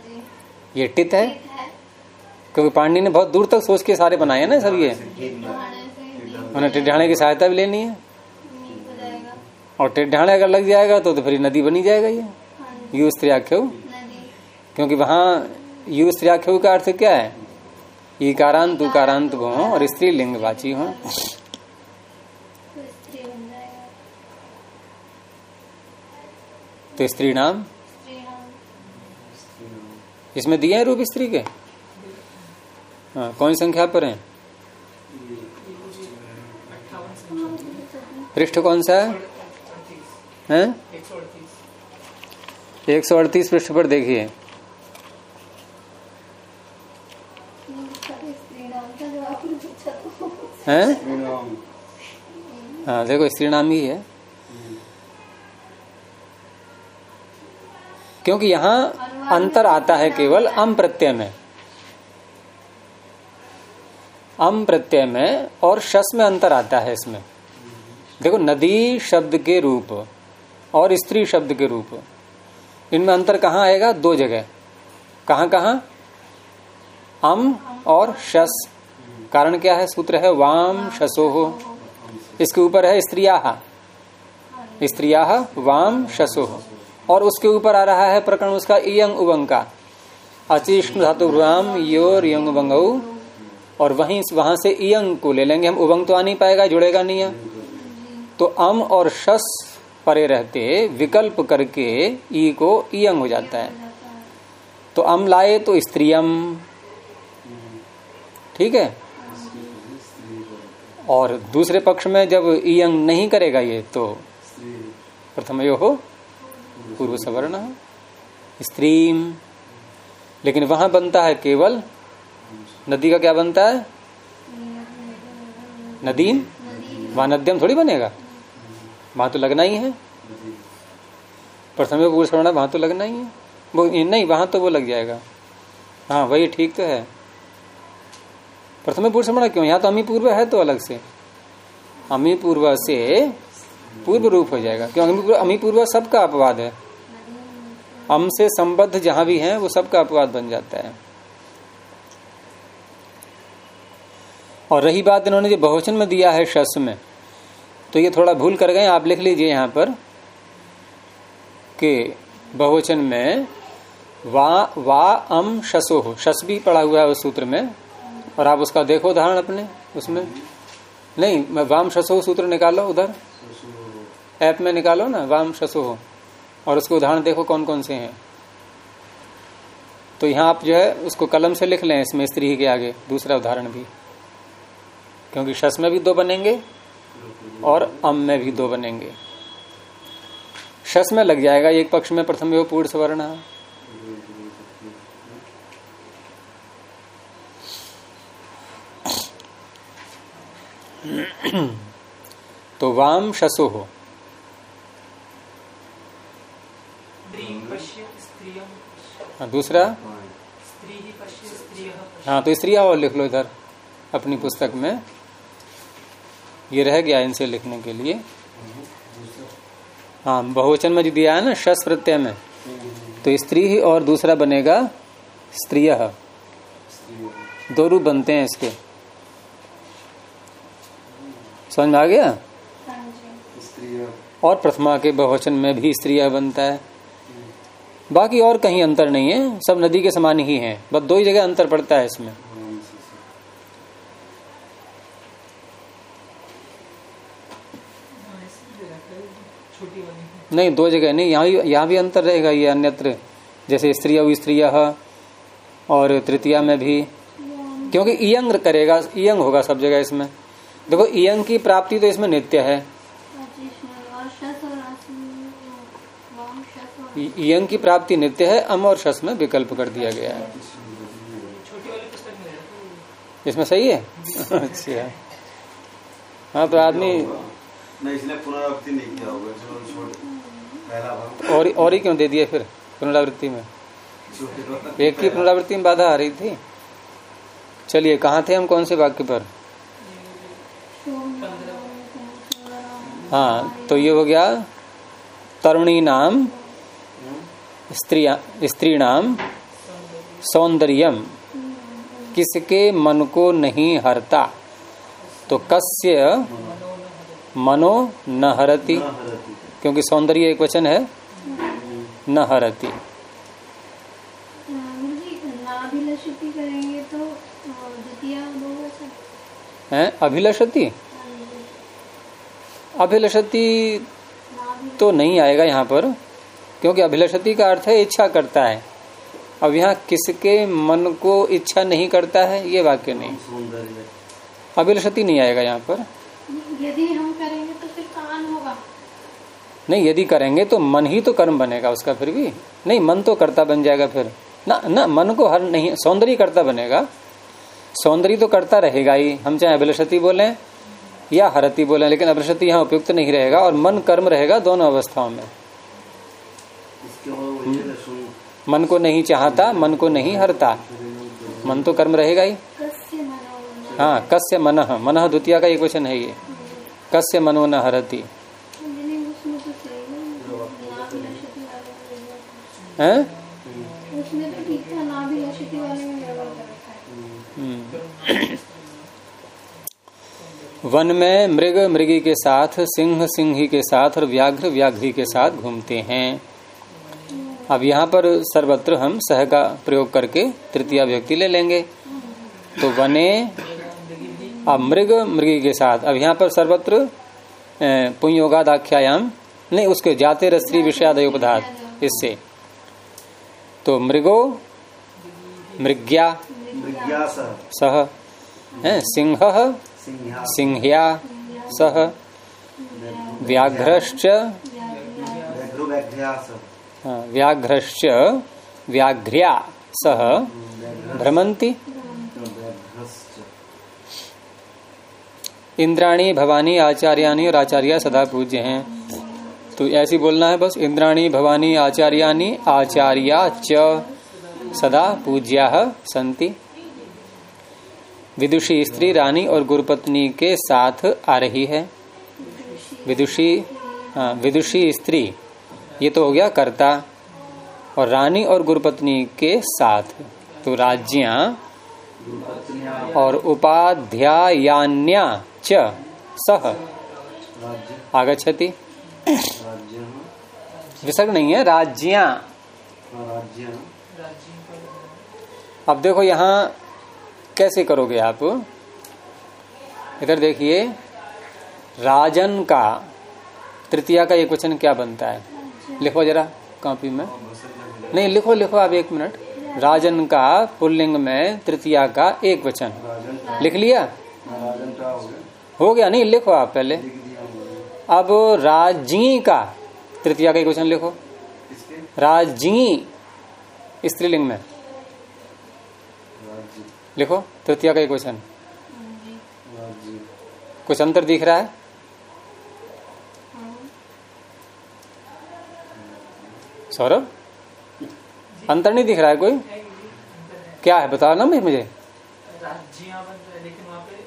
ये टित है। क्योंकि पांडे ने बहुत दूर तक सोच के सारे बनाए हैं ना सब ये। उन्हें टिड्ढाणे की सहायता भी लेनी है। और टिड्ढाणे अगर लग जाएगा तो, तो फिर नदी बनी जाएगा ये। जी यू स्त्रियाख्यव नदी क्योंकि वहाँ यू स्त्रियाख्यव का अर्थ क्या है? ईकारांत उकारांत हो और स्त्री लिंग वाची हो। तो स्त्री नाम। इसमें दिए हैं रूप स्त्री के? हाँ, कौन संख्या पर है? पृष्ठ कौन सा है? एक सौ अड़तीस पृष्ठ पर देखिए। हैं? हाँ देखो स्त्री नाम ही है। क्योंकि यहाँ अंतर आता है केवल अम प्रत्यय में। अम प्रत्यय में और शस में अंतर आता है इसमें। देखो, नदी शब्द के रूप और स्त्री शब्द के रूप। इनमें अंतर कहाँ आएगा? दो जगह। कहाँ कहाँ? अम और शस। कारण क्या है? सूत्र है वाम शसो। हो इसके ऊपर है स्त्रिया। स्त्रिया, वाम शसो। और उसके ऊपर आ रहा है प्रकरण उसका इयंग उबंग का अचिष्ण धातु वाम योर यंग उबंगऊ और वहीं वहाँ से इयंग को ले लेंगे। हम उबंग तो आ नहीं पाएगा, जुड़ेगा नहीं है। तो अम और शस परे रहते, विकल्प करके ई को इयंग हो जाता है। तो अम लाए तो स्त्रियम। ठीक है? और दूसरे पक्ष में जब इयंग नहीं करेगा ये तो प्रथम यो हो, पूर्व सवर्ण। स्त्रीम। लेकिन वहाँ बनता है केवल नदी का क्या बनता है? नदीम? वहाँ नद्यम थोड़ी बनेगा। वहाँ तो लगना ही है। प्रथम सवर्ण वहाँ तो लगना ही है। वो नहीं, वहाँ तो वो लग जाएगा। हाँ वही ठीक तो है। प्रथम सवर्ण क्यों? यहाँ तो अमी पूर्व है तो अलग से। अमी पूर्व से पूर्व रूप हो जाएगा। क्यों? अमी पूर्व सबका अपवाद है। अम से संबद्ध जहाँ भी है, वो सबका अपवाद बन जाता है। और रही बात इन्होंने जो बहुवचन में दिया है शस में तो ये थोड़ा भूल कर गए, आप लिख लीजिए यहाँ पर कि बहुवचन में वा वा, अम, शसो हो। शस भी पढ़ा हुआ है उस सूत्र में, और आप उसका देखो उदाहरण अपने उसमें। नहीं, मैं वाम शसो सूत्र निकालो उधर। ऐप में निकालो ना, वाम शसो हो। और उसके उदाहरण देखो कौन कौन से हैं। तो यहाँ आप जो है उसको कलम से लिख लें, इसमें स्त्री के आगे, दूसरा उदाहरण भी। क्योंकि शस में भी दो बनेंगे और अम में भी दो बनेंगे। शस में लग जाएगा एक पक्ष में प्रथम वो पूर्ण सवर्ण। तो वाम शसो हो। हाँ, दूसरा? हाँ तो स्त्रिया और लिख लो इधर अपनी पुस्तक में। ये रह गया इनसे लिखने के लिए। हाँ बहुवचन में जो दिया है ना शस प्रत्यय में तो स्त्री ही और दूसरा बनेगा स्त्रीय। दो रूप बनते हैं इसके। समझ में आ गया? और प्रथमा के बहुवचन में भी स्त्रिय बनता है। बाकी और कहीं अंतर नहीं है सब नदी के समान ही हैं बस दो ही जगह अंतर पड़ता है इसमें। नहीं दो जगह नहीं यहाँ यहाँ भी अंतर रहेगा ये अन्यत्र। जैसे स्त्रिय स्त्रिय और तृतीया में भी। क्योंकि इयंग करेगा इयंग होगा सब जगह इसमें। देखो इयंग की प्राप्ति तो इसमें नित्य है। इयंग की प्राप्ति नित्य है अम और शस में विकल्प कर दिया गया है। इसमें सही है। अच्छा। हाँ तो आदमी और और ही क्यों दे दिया फिर पुनरावृत्ति में? एक की पुनरावृत्ति में बाधा आ रही थी? चलिए, कहाँ थे हम? कौन से वाक्य पर? हाँ तो ये हो गया, तरुणी नाम स्त्री स्त्री नाम, सौंदर्यम। किसके मन को नहीं हरता? तो कस्य मनो न हरती। क्योंकि सौंदर्य एक वचन है। न हरती। तो है अभिलषति अभिलषति तो नहीं आएगा यहाँ पर क्योंकि अभिलषति का अर्थ है इच्छा करता है। अब यहाँ किसके मन को इच्छा नहीं करता है ये वाक्य नहीं। अभिलषति नहीं आएगा यहाँ पर। यदि हम करेंगे तो फिर कान होगा नहीं यदि करेंगे तो मन ही तो कर्म बनेगा उसका फिर भी। नहीं मन तो करता बन जाएगा फिर। ना ना मन को हर नहीं सौंदर्य करता बनेगा। सौंदर्य तो करता रहेगा ही। हम चाहे अभिलषति बोले या हरती बोले लेकिन अभिलषति यहाँ उपयुक्त नहीं रहेगा और मन कर्म रहेगा दोनों अवस्थाओं में। है सुन मन को नहीं चाहता मन को नहीं हरता। मन तो कर्म रहेगा ही। हाँ कस्य मन। मन द्वितीय का एक क्वेश्चन है ये। कस्य मनो न हरती नहीं उसमें तो सही है नाभिलषिति वाले में है उसमें तो ठीक था नाभिलषिति वाले में व्यवहार कर रखा है हम्म। वन में मृग मृगी के साथ सिंह सिंही के साथ और व्याघ्र व्याघ्री के साथ घूमते हैं। अब यहाँ पर सर्वत्र हम सह का प्रयोग करके तृतीय व्यक्ति ले लेंगे। तो वने अब मृग मृगी के साथ अब यहाँ पर सर्वत्र पुंयोगादाख्यायाम नहीं उसके जाते रस्त्री विषयादय पदार्थ इससे। तो मृगो मृग्या सह। सह। सिंह सिंह्या। सह। व्याघ्रश्च व्याघ्रो व्याघ्र्या सह। हाँ, व्याघ्रश्च व्याघ्र्या सह। भ्रमंती। इंद्राणी भवानी आचार्यानी और आचार्य सदा पूज्य हैं। तो ऐसी बोलना है बस, इंद्राणी, भवानी आचार्यानी आचार्या च, सदा पूज्या संति विदुषी स्त्री रानी और गुरुपत्नी के साथ आ रही है। विदुषी हाँ विदुषी स्त्री, ये तो हो गया कर्ता और रानी और गुरुपत्नी के साथ। तो राज्यां और उपाध्यायान्या च सह राज्य विसर्ग नहीं है, राज्यां। अब देखो यहाँ कैसे करोगे आप? इधर देखिए, राजन का, तृतीया का एक वचन क्या बनता है? लिखो जरा कॉपी में। नहीं, लिखो लिखो आप एक मिनट राजन का, पुल्लिंग में, तृतीया का एक वचन। लिख लिया? हो गया? नहीं, लिखो आप पहले। अब राज़ी का तृतीया का क्वेश्चन लिखो। राज़ी स्त्रीलिंग में। लिखो तृतीया का क्वेश्चन। कुछ अंतर दिख रहा है? सौरभ? अंतर नहीं दिख रहा है कोई? क्या है? बताओ ना मुझे।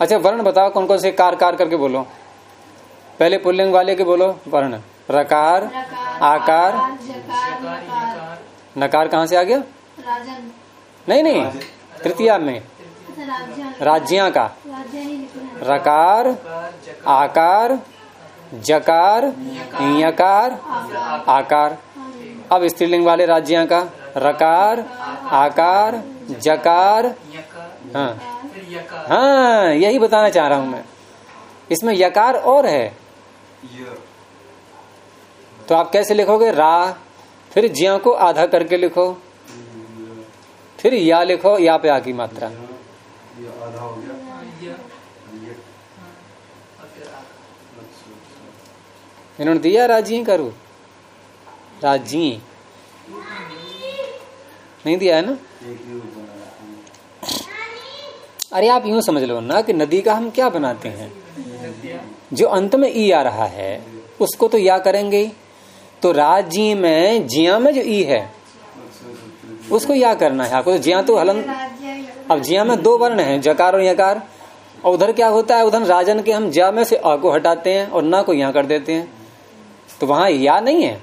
अच्छा वर्ण बताओ कौन कौन से कार कार करके बोलो। पहले पुल्लिंग वाले के बोलो वर्ण। रकार आकार। नकार। नकार कहाँ से आ गया? राजन। नहीं नहीं। तृतीया में। अच्छा राज्य राज्या का। ही है। रकार आकार जकार यकार आकार। अब स्त्रीलिंग वाले राज्यों का। रकार आकार जकार। हाँ। हाँ यही बताना चाह रहा हूँ मैं। इसमें यकार और है। तो आप कैसे लिखोगे? रा फिर ज्या को आधा करके लिखो। फिर या लिखो या पे आ की मात्रा। ये आधा हो गया। ये अच्छा अच्छा। इन्होंने दिया राज़ी करू। राज़ी। नहीं दिया है ना? ही अरे आप यूँ समझ लो ना कि नदी का हम क्या बनाते हैं? जो अंत में ई आ रहा है, उसको तो या करेंगे। तो राज़ी में, जिया में जो ई है, उसको या करना है। आपको तो जिया तो हलन अब जिया में दो वर्ण है, जकार और यकार। और उधर क्या होता है, उधर राजन के हम ज्या में से अ को हटाते हैं और ना को यहाँ कर देते हैं। तो वहाँ या नहीं है,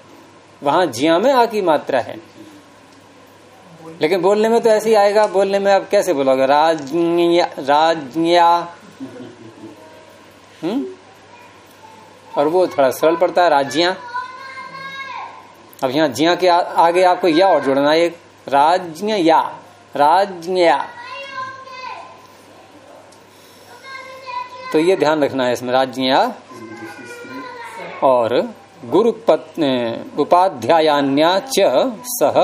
वहाँ जिया में आ की मात्रा है। लेकिन बोलने में तो ऐसे ही आएगा, बोलने में आप कैसे बोलोगे? राजन्या हम्म और वो थोड़ा सरल पड़ता है राज्या अब यहाँ जिया के आ, आगे आपको या और जोड़ना है एक राज्य या राज्या तो ये ध्यान रखना है इसमें राज्या और गुरु उपाध्यायान्या च सह।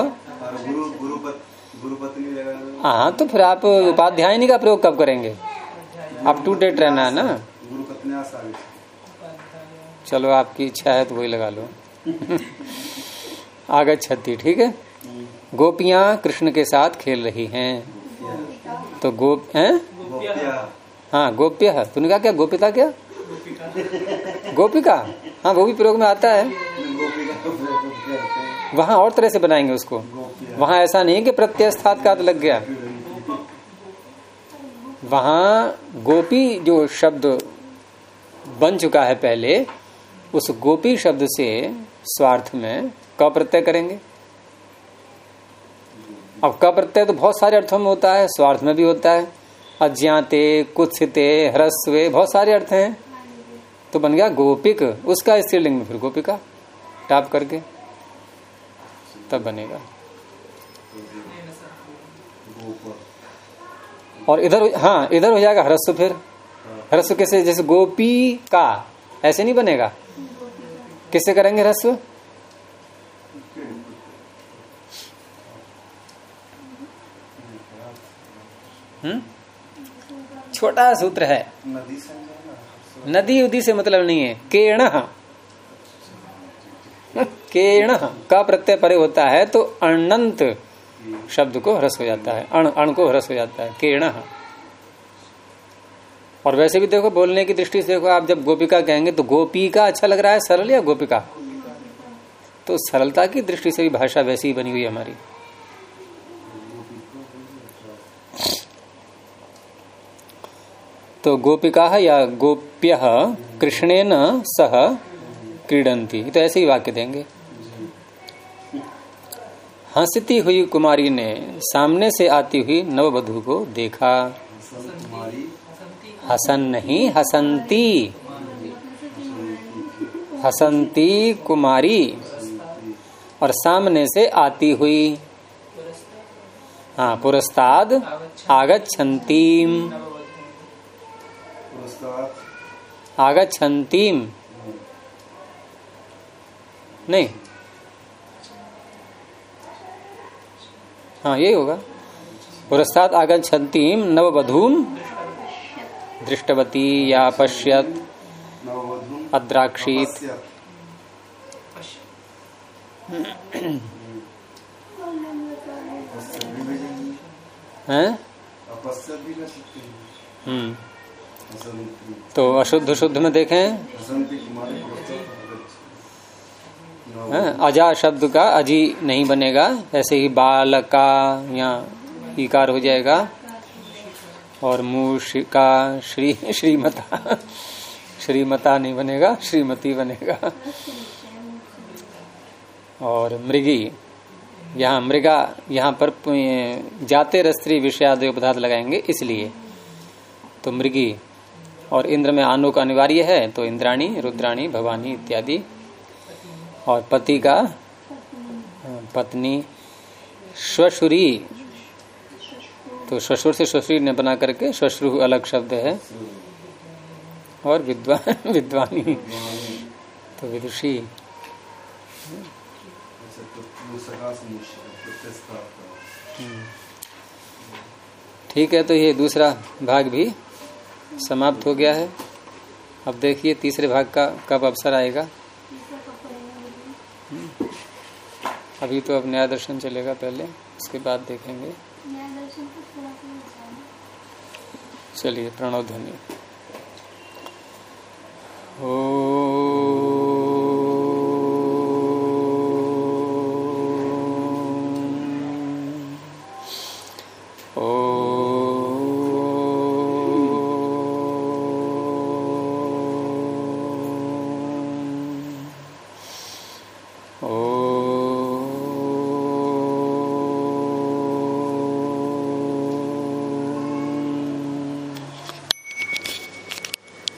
हाँ तो फिर आप उपाध्यायनी का प्रयोग कब करेंगे? अप टू डेट रहना है ना? गुरुपत्नी आसानी चलो आपकी इच्छा है तो वही लगा लो। आगे छत्ती ठीक है? गोपियाँ कृष्ण के साथ खेल रही हैं। तो गोप हैं? हाँ गोप्य। है तूने कहा क्या? गोपिता क्या? गोपिका? हाँ वो भी प्रयोग में आता है। हैं। वहाँ और तरह से बनाएँगे उसको। वहाँ ऐसा नहीं है कि प्रत्यय स्थात का लग गया। वहाँ गोपी जो शब्द बन चुका है पहले, उस गोपी शब्द से स्वार्थ में क प्रत्यय करेंगे। अब क प्रत्यय तो बहुत सारे अर्थों में होता है, स्वार्थ में भी होता है। अज्ञाते, कुत्सिते, ह्रस्वे, बहुत सारे अर्थ हैं। तो बन गया गोपिक, उसका स्त्रीलिंग में फिर गोपिका, टाप करके, तब बनेगा। और इधर हाँ इधर हो जाएगा ह्रस्व फिर। ह्रस्व कैसे? जैसे गोपी का। ऐसे नहीं बनेगा? किससे करेंगे ह्रस्व हम्म? छोटा सूत्र है। नदी नदी उदी से मतलब नहीं है। केण। केण का प्रत्यय परे होता है तो अनंत शब्द को ह्रस हो जाता है। अण अण को ह्रस हो जाता है। केण। और वैसे भी देखो, बोलने की दृष्टि से देखो, आप जब गोपिका कहेंगे तो गोपी का अच्छा लग रहा है, सरल या गोपिका? तो सरलता की दृष्टि से भी भाषा वैसी ही बनी हुई है हमारी। तो गोपिका या गोप्य कृष्णेन सह क्रीडंती तो ऐसे ही वाक्य देंगे। हंसती हुई कुमारी ने सामने से आती हुई नववधु को देखा। हसन नहीं, हसंती। हसंती कुमारी। और सामने से आती हुई। हाँ पुरस्ताद आगच्छन्तीम। पुरस्कार आगच्छन्तीम। नहीं। हाँ यही होगा। पुरस्ताद आगच्छन्तीम नववधूम। दृष्टवती या पश्यत। अद्राक्षीत। हैं? हम्म। तो अशुद्ध शुद्ध में देखें। हैं? अजा शब्द का अजी नहीं बनेगा। ऐसे ही बालका या ईकार हो जाएगा। और मूषिका श्री, श्रीमता श्रीमता नहीं बनेगा, श्रीमती बनेगा। और मृगी, यहाँ मृगा, यहाँ पर जाते रस्त्री विषयादय पदार्थ लगाएँगे, इसलिए। तो मृगी, और इंद्र में आनु का अनिवार्य है तो इंद्राणी, रुद्राणी, भवानी इत्यादि। और पति का, पत्नी, श्वशुरी तो ससुर से ससुरी ने बना करके श्वश्रु अलग शब्द है। और विद्वान विद्वानी। तो विदुषी। अच्छा तो पुरस्कार ठीक है तो ये दूसरा भाग भी समाप्त हो गया है। अब देखिए तीसरे भाग का कब अवसर आएगा। अभी तो अब न्याय दर्शन चलेगा पहले उसके बाद देखेंगे। चलिए प्रणव ध्वनि। ओ